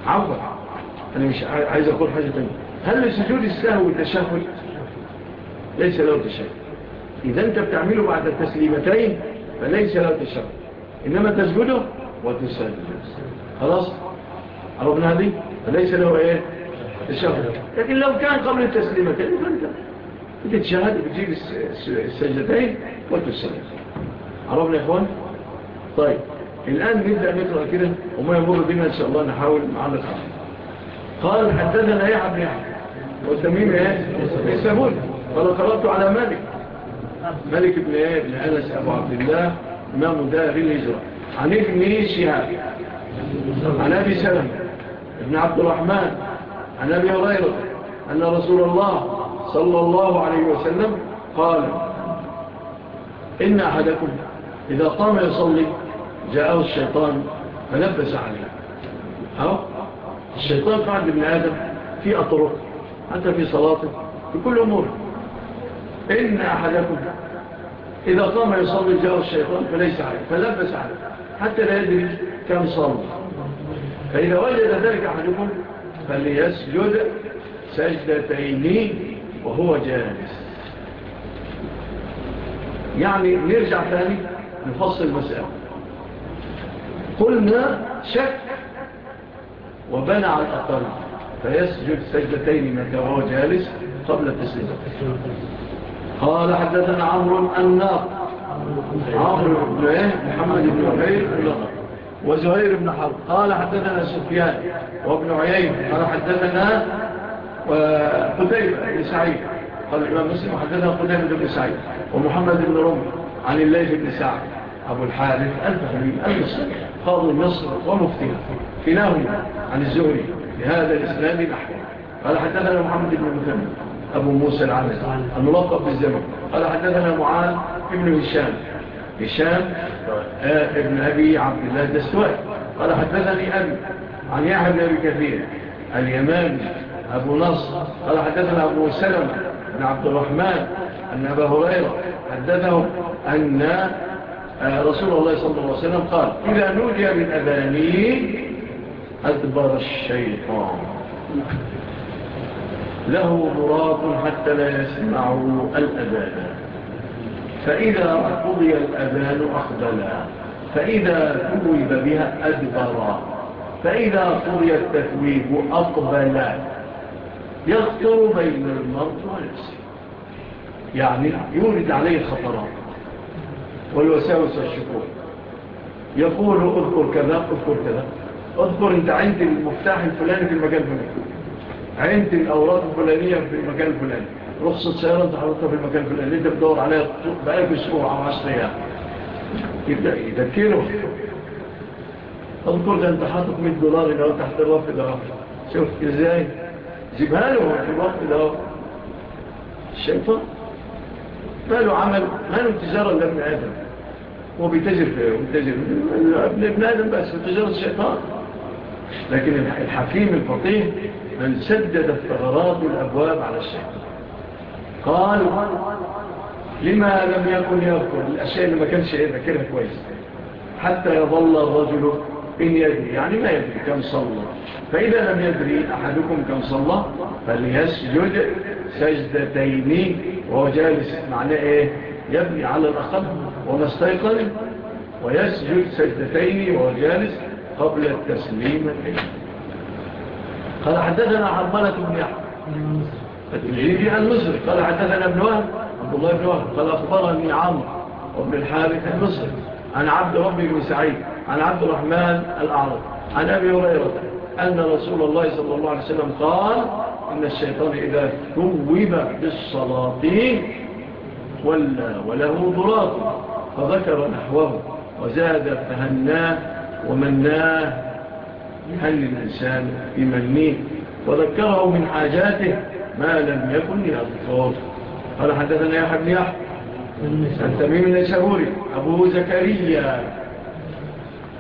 B: عفوا أنا مش عايز أقول حاجة تانية هل سجود السهو والتشهد ليس له تشهد إذا أنت بتعمله بعد التسليمتين فليس له تشهد إنما تسجده وتسجد خلاص عرفنا هذه فليس له إيه تشهد لكن لو كان قبل التسليمتين فأنت بتتشهد بتجيب السجدتين وتسجد عرفنا يا إخوان طيب الآن نبدأ نقرأ كده وما يمر بنا إن شاء الله نحاول معلق الحق. قال حددنا يا عبد يحيى. والتميم إيه؟ يا عبد قال قرأت على مالك. مالك ابن يا إيه؟ ابن أنس أبو عبد الله إمام دار الهجرة. عن ابن شهاب. عن أبي سلم ابن عبد الرحمن. عن أبي هريرة. أن رسول الله صلى الله عليه وسلم قال إن أحدكم إذا قام يصلي جاءه الشيطان فلبس عليه. أو الشيطان فعل ابن آدم في أطرق حتى في صلاته في كل أمور. إن أحدكم إذا قام يصلي جاءه الشيطان فليس عليه فلبس عليه حتى لا يدري كم صلى فإذا وجد ذلك أحدكم فليسجد سجدتين وهو جالس. يعني نرجع ثاني نفصل مسألة قلنا شك وبنى على الأقل فيسجد سجدتين متى وهو جالس قبل التسليم. قال حدثنا عمرو الناق عمرو بن إيه؟ محمد بن عبير وزهير بن حرب. قال حدثنا سفيان وابن عيين قال حدثنا آه، قتيبة بن سعيد. قال الإمام مسلم حدثنا قتيبة بن سعيد ومحمد بن رمي عن الله بن سعد. أبو الحارث ألف حبيب ألف السلام قاضي مصر ومفتي في نهي عن الزهري لهذا الإسلام الأحوال قال حدثنا محمد بن مثنى أبو موسى العمل الملقب بالزمن. قال حدثنا معاذ ابن هشام. هشام آه، ابن أبي عبد الله الدستوائي. قال حدثني أبي عن يحيى بن أبي كثير اليماني أبو نصر. قال حدثنا أبو سلمة بن عبد الرحمن أن أبا هريرة حدثه أن آه، رسول الله صلى الله عليه وسلم قال إذا نودي من أذاني أدبر الشيطان. له مراد حتى لا يسمعوا الأذان. فإذا قضي الأذان أخبلا فإذا ثوب بها أدبر. فإذا قضي التثويب أقبل يغطر بين المرض ونفسه يعني يولد عليه خطرات. والوساوس الشكور يقول اذكر كذا اذكر كذا. اذكر انت عند المفتاح الفلاني في المكان الفلاني. عند الاوراق الفلانية في المكان الفلاني. رخصة سياره انت حضرتها في المكان الفلاني. انت بتدور عليها بقالك أسبوع أو 10 أيام. يبدأ يذكره اذكر ده انت حاطط 100 دولار لو تحت الرف ده. شوف إزاي؟ جبالهم في الوقت ده. الشيطان فعله عمل له تجارة لابن آدم. هو بيتجر فيه ابن ابن آدم بس تجارة الشيطان. لكن الحكيم الفطيح من سدد الثغرات والأبواب على الشيطان. قالوا لما لم يكن يذكر الأشياء اللي ما كانش يذكرها كويس. حتى يظل الرجل إن يدري. يعني ما يدري كم صلى. فإذا لم يدري أحدكم كم صلى فليسجد سجدتين وهو جالس معناه إيه؟ يبني على الأقل ومستيقن ويسجد سجدتين وهو جالس قبل التسليم. قال حدثنا عمالة بن يحب الجيبي عن مصر قال حدثنا ابن وهب عبد الله بن وهب. قال أخبرني عمر وابن الحارث المصر عن عبد ربي بن سعيد عن عبد الرحمن الأعرض عن أبي هريرة أن رسول الله صلى الله عليه وسلم قال إن الشيطان إذا كوب بالصلاطين ولا وله ضراط فذكر نحوه وزاد فهناه ومناه هل الإنسان بمنيه وذكره من حاجاته ما لم يكن يذكره. قال حدثنا يا حبن يحب التميم النشهوري أبو زكريا.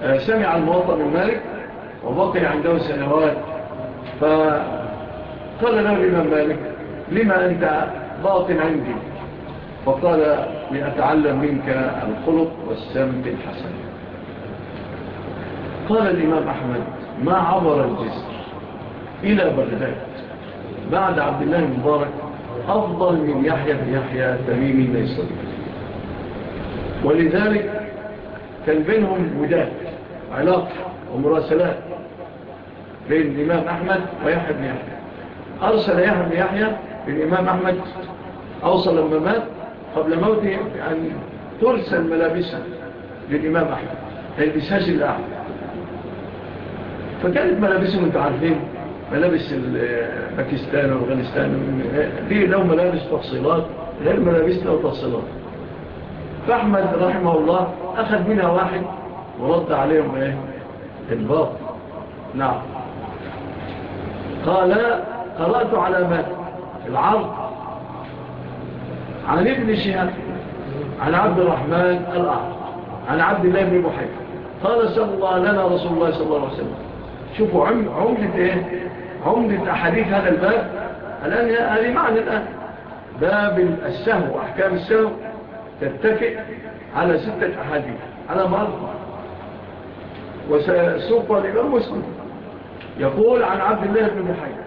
B: آه، سمع الموطن المالك مالك وبقي عنده سنوات فأخذ قال له الإمام مالك لما أنت باطن عندي؟ فقال لأتعلم منك الخلق والسم الحسن. قال الإمام أحمد ما عبر الجسر إلى بغداد؟ بعد عبد الله المبارك أفضل من يحيى بن يحيى تميم ليسر ولذلك كان بينهم وداد علاقة ومراسلات بين الإمام أحمد ويحيى بن يحيى. أرسل يحيى بن يحيى الإمام أحمد. أوصل لما مات قبل موته أن ترسل ملابسها للإمام أحمد. هيلبسهاش إلا فكانت ملابسهم أنت عارفين ملابس باكستان وأفغانستان دي لو ملابس تفصيلات غير ملابس لو تفصيلات. فأحمد رحمه الله أخذ منها واحد ورد عليهم إيه؟ الباطل نعم. قال قرأت على في العرض. عن ابن شهاب؟ عن عبد الرحمن الأعرض عن عبد الله بن محيط. قال سبق لنا رسول الله صلى الله عليه وسلم. شوفوا عمدة إيه؟ عمدة أحاديث هذا الباب. الآن هذه معنى الآن. باب السهو أحكام السهو تتفق على ستة أحاديث. على مرض وسوق الإمام مسلم. يقول عن عبد الله بن محيط.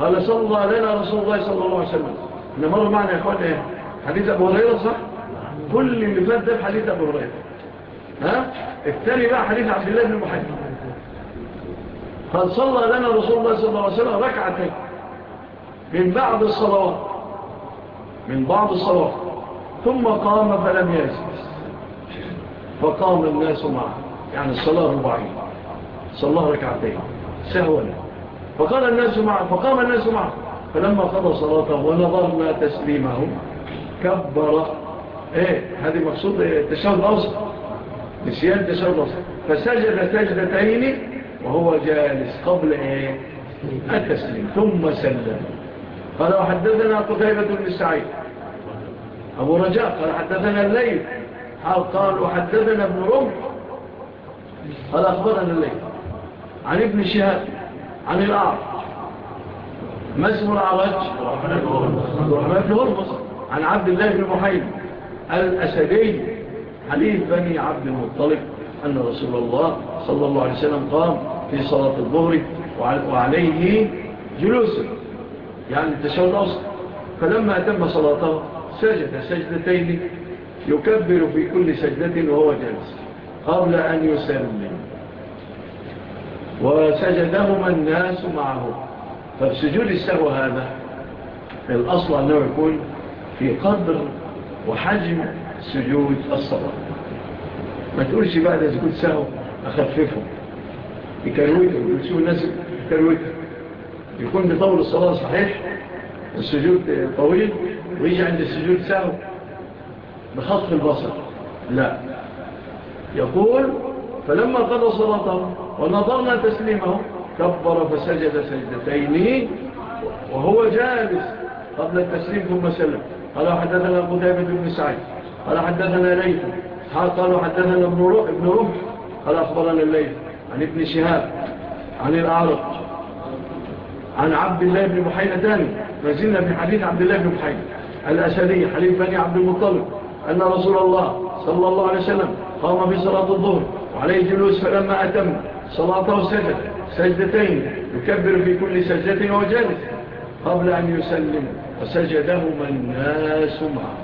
B: قال صلى علينا رسول الله صلى الله عليه وسلم. نمر معنا يا اخوان إيه حديث أبو هريرة صح؟ كل اللي فات ده حديث أبو هريرة. ها؟ الثاني بقى حديث عبد الله بن محمد. قال صلى لنا رسول الله صلى الله عليه وسلم ركعتين من بعد الصلوات. من بعض الصلوات. ثم قام فلم يجلس. فقام الناس معه. يعني الصلاة ربعين صلى ركعتين. سهوا له فقال الناس معه فقام الناس معه. فلما قضى صلاته ونظرنا تسليمه كبر. إيه هذه مقصود إيه، تشهد الأوسط. نسيان تشهد الأوسط. فسجد سجدتين وهو جالس قبل إيه التسليم ثم سلم. قال وحدثنا قتيبة بن سعيد. أبو رجاء قال حدثنا الليل. قال وحدثنا ابن رمح. قال أخبرنا الليل. عن ابن شهاب. عن الأرض ما اسم الأعرج الرحمن بن عن عبد الله بن محيم الأسدي حديث بني عبد المطلق أن رسول الله صلى الله عليه وسلم قام في صلاة الظهر وعليه جلوس. يعني التشهد الأصل فلما أتم صلاته سجد سجدتين يكبر في كل سجدة وهو جالس قبل أن يسلم. وسجدهما الناس معه. فسجود السهو هذا الأصل أنه يكون في قدر وحجم سجود الصلاة. ما تقولش بعد سجود سهو أخففه. يكرويته يسيب الناس يكرويته يكون بطول الصلاة صحيح السجود طويل ويجي عند السجود سهو بخطف البصر. لا. يقول فلما قضى صلاته ونظرنا تسليمه. كبر فسجد سجدتين. وهو جالس قبل التسليم ثم سلم. قال حدثنا قتيبة بن سعيد. قال حدثنا ليث. قال حدثنا ابن روح ابن روح. قال أخبرنا الليث عن ابن شهاب عن الأعرق عن عبد الله بن محينة تاني. فزلنا في حديث عبد الله بن محينة الأسدي حليف بني عبد المطلب أن رسول الله صلى الله عليه وسلم قام في صلاة الظهر وعليه جلوس فلما أتم. صلاة وسجد سجدتين. يكبر في كل سجدة وجلس قبل أن يسلم. وسجدهما الناس معه.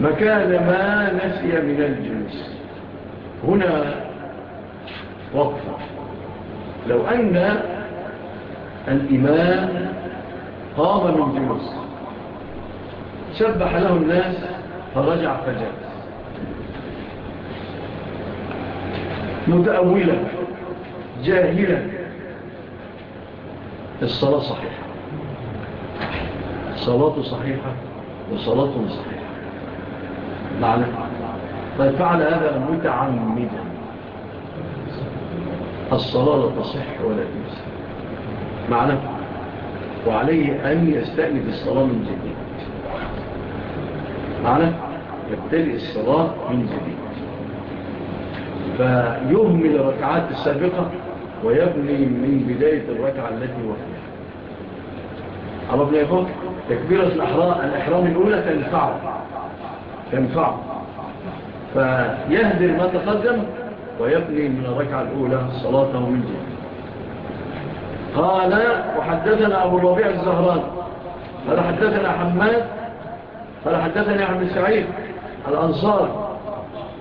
B: مكان ما نسي من الجنس هنا وقفة. لو أن الإمام قام من جنس سبح له الناس فرجع فجأة. متأولة جاهلة الصلاة صحيحة. صلاة صحيحة وصلاة صحيحة. معنى طيب فعل هذا متعمدا. الصلاة لا تصح ولا تنسى معنى وعليه أن يستأنف الصلاة من جديد. معنى يبتلئ الصلاة من جديد. فيهمل الركعات السابقة ويبني من بداية الركعة التي وفيها عرب يا إخوة تكبيرة الإحرام الأولى تنفع تنفع فيهدر ما تقدم ويبني من الركعة الأولى صلاته من جهة. قال وحدثنا أبو الربيع الزهران قال حدثنا حماد قال حدثنا عبد سعيد الأنصار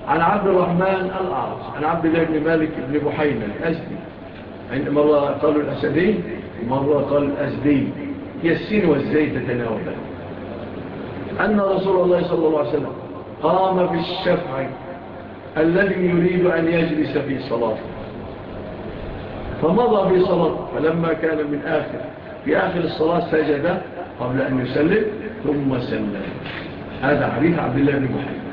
B: عن عبد الرحمن الأعرس عن عبد الله بن مالك بن بحينا الأسدي عند مرة قالوا الأسدي مرة قال الأسدي هي السين والزي أن رسول الله صلى الله عليه وسلم قام بالشفع الذي يريد أن يجلس في صلاته. فمضى في صلاته فلما كان من آخر في آخر الصلاة سجد قبل أن يسلم ثم سلم. هذا حديث عبد الله بن محمد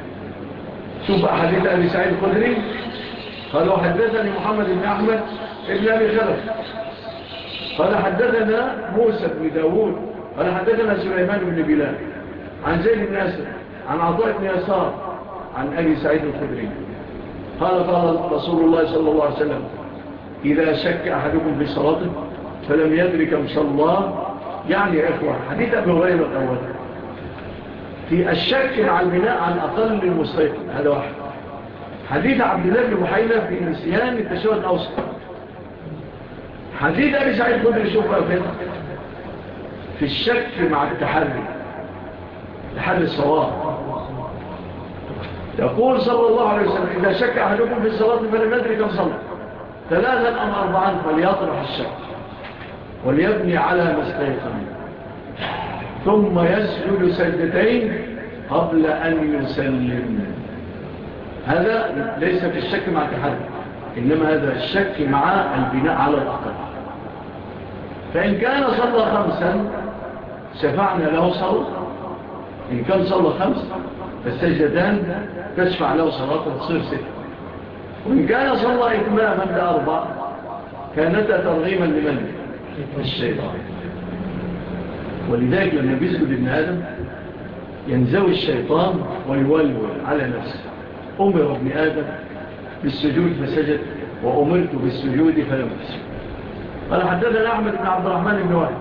B: شوف أحاديث أبي سعيد الخدري. قال وحدثني محمد بن أحمد ابن أبي خلف. قال حدثنا موسى بن داود. قال حدثنا سليمان بن بلال. عن زيد بن أسر عن عطاء بن يسار. عن أبي سعيد الخدري. قال قال رسول الله صلى الله عليه وسلم إذا شك أحدكم بصلاته فلم يدرك إن الله. يعني يا أخوة حديث أبي هريرة أولا في الشك مع البناء على الأقل المستيقن هذا واحد. حديث عبد الله بن محيلة في نسيان التشوه الأوسط. حديث أبي سعيد قدر شوفها في, في الشك مع التحري. التحري الصواب. يقول صلى الله عليه وسلم إذا شك أحدكم في الصلاة فلم يدري كم صلى. ثلاثا أم أربعا فليطرح الشك. وليبني على ما استيقن. ثم يسجد سجدتين قبل أن يسلم. هذا ليس في الشك مع تحرك إنما هذا الشك مع البناء على الأقل. فإن كان صلى خمسا شفعنا له صلى إن كان صلى خمس فالسجدان تشفع له صلاة تصير ستة. وإن كان صلى إتماما لأربع كانت ترغيما لمن؟ الشيطان ولذلك لما بيسجد ابن آدم ينزوي الشيطان ويولول على نفسه. أمر ابن آدم بالسجود فسجد وأمرت بالسجود فلم أسجد. قال حدثنا أحمد بن عبد الرحمن بن واحد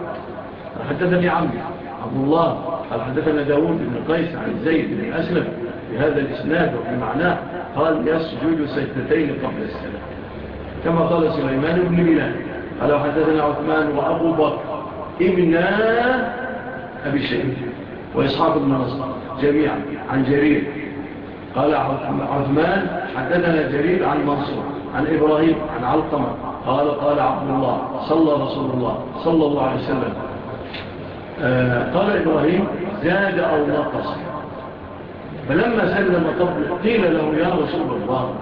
B: قال حدثني عمي عبد الله قال حدثنا داود بن قيس عن زيد بن أسلم بهذا الإسناد وفي معناه قال يسجد سجدتين قبل السلام. كما قال سليمان بن بلال قال حدثنا عثمان وأبو بكر ابن أبي شهيد وإصحاب ابن نصر جميعا. عن جرير. قال عثمان حدثنا جرير عن منصر عن إبراهيم عن علقمة. قال قال عبد الله صلى رسول الله صلى الله عليه وسلم. آه، قال إبراهيم زاد أو قصر فلما سلم قبل قيل له يا رسول الله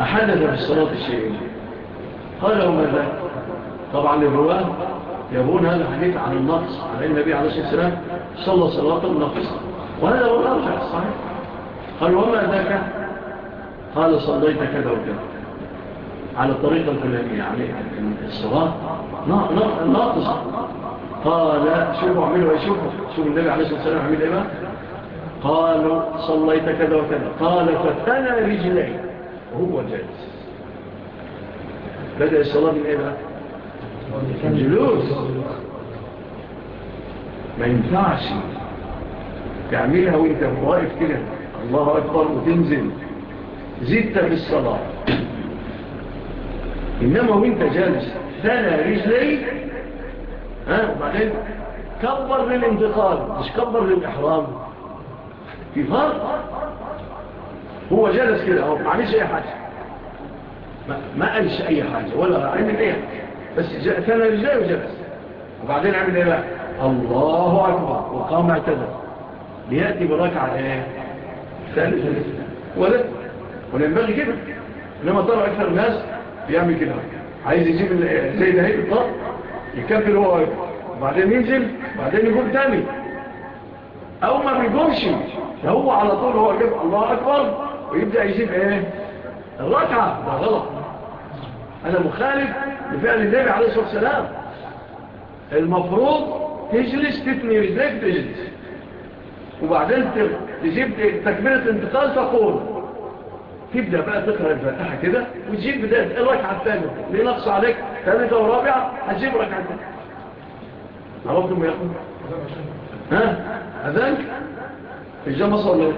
B: أحدث في الصلاة الشيئين قال له ماذا طبعا الرواه يبون هذا الحديث عن النقص على النبي عليه الصلاة والسلام صلى صلاة النقص وهذا هو الأرجع الصحيح قال وما ذاك؟ قال صليت كذا وكذا
C: على الطريقة الفلانية عليه الصلاة. ناقص قال شوفوا عملوا يشوفوا شوفوا شوفوا النبي عليه الصلاة والسلام عمل إيه بقى؟ قالوا صليت كذا وكذا قال فتنى رجلين وهو جالس. بدأ الصلاة من إيمان بقى؟ جلوس. ما ينفعش. تعملها وانت واقف كده. الله أكبر وتنزل. زدت في الصلاة إنما وانت جالس ثنى رجلي ها بعدين كبر للانتقال مش كبر للإحرام. في فرق؟ هو جالس كده هو ما أي حاجة. ما قالش أي حاجة ولا عمل أي حاجة؟ بس ثانى رجال وجلس. وبعدين عمل إيه بقى؟ الله أكبر. وقام اعتذر ليأتي بركعة إيه؟ ثالثة. ولد ولا ولنبغي كده. لما طلع أكثر الناس بيعمل كده. عايز يجيب زي ده هيك الطرق يكفر هو أكبر وبعدين ينزل. وبعدين يقول تاني. أو ما بيقومش هو على طول هو جاب الله أكبر. ويبدأ يجيب إيه؟ الركعة. ده غلط. أنا مخالف لفعل النبي عليه الصلاة والسلام. المفروض تجلس تثني رجلك تجلس وبعدين تجيب تكملة انتقال تقول. تبدأ بقى تقرأ الفاتحة كده وتجيب بداية الركعة الثانية. ليه نقص عليك ثالثة ورابعة هتجيب ركعة الثانية عرفتم يا أخوان ها؟ أذانك الجامعة صلوا إيه؟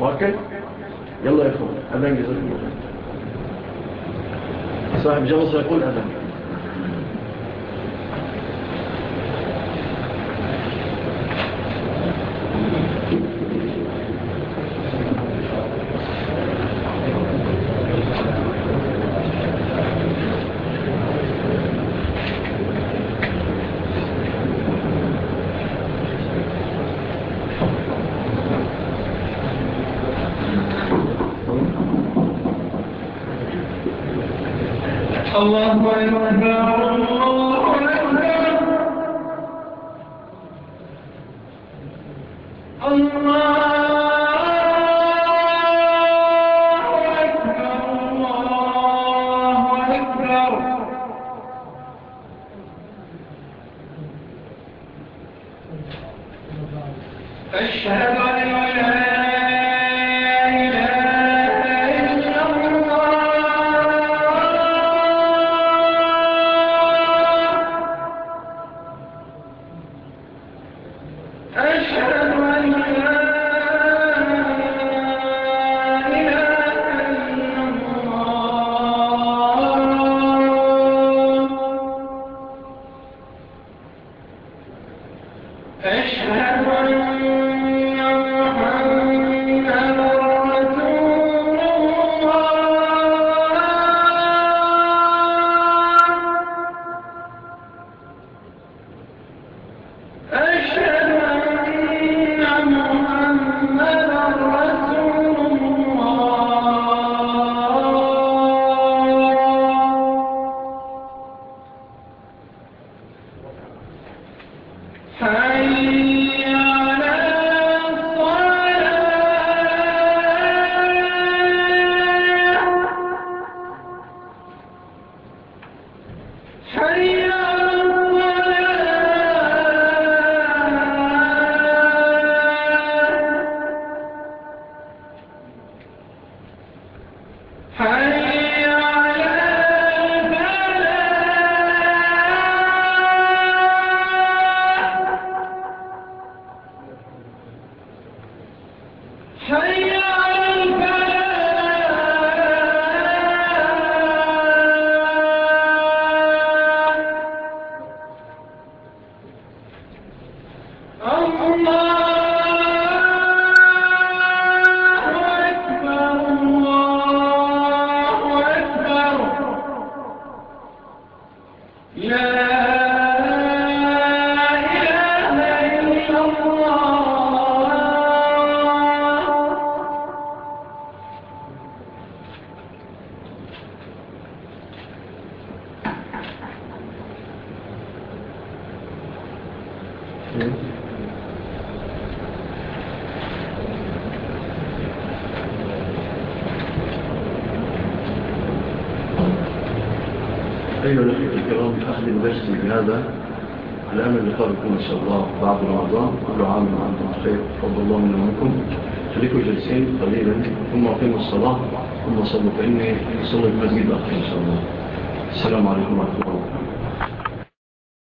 C: وكذا يلا يا أخوان أذان جزاكم الله صاحب جلسة يقول
B: هذا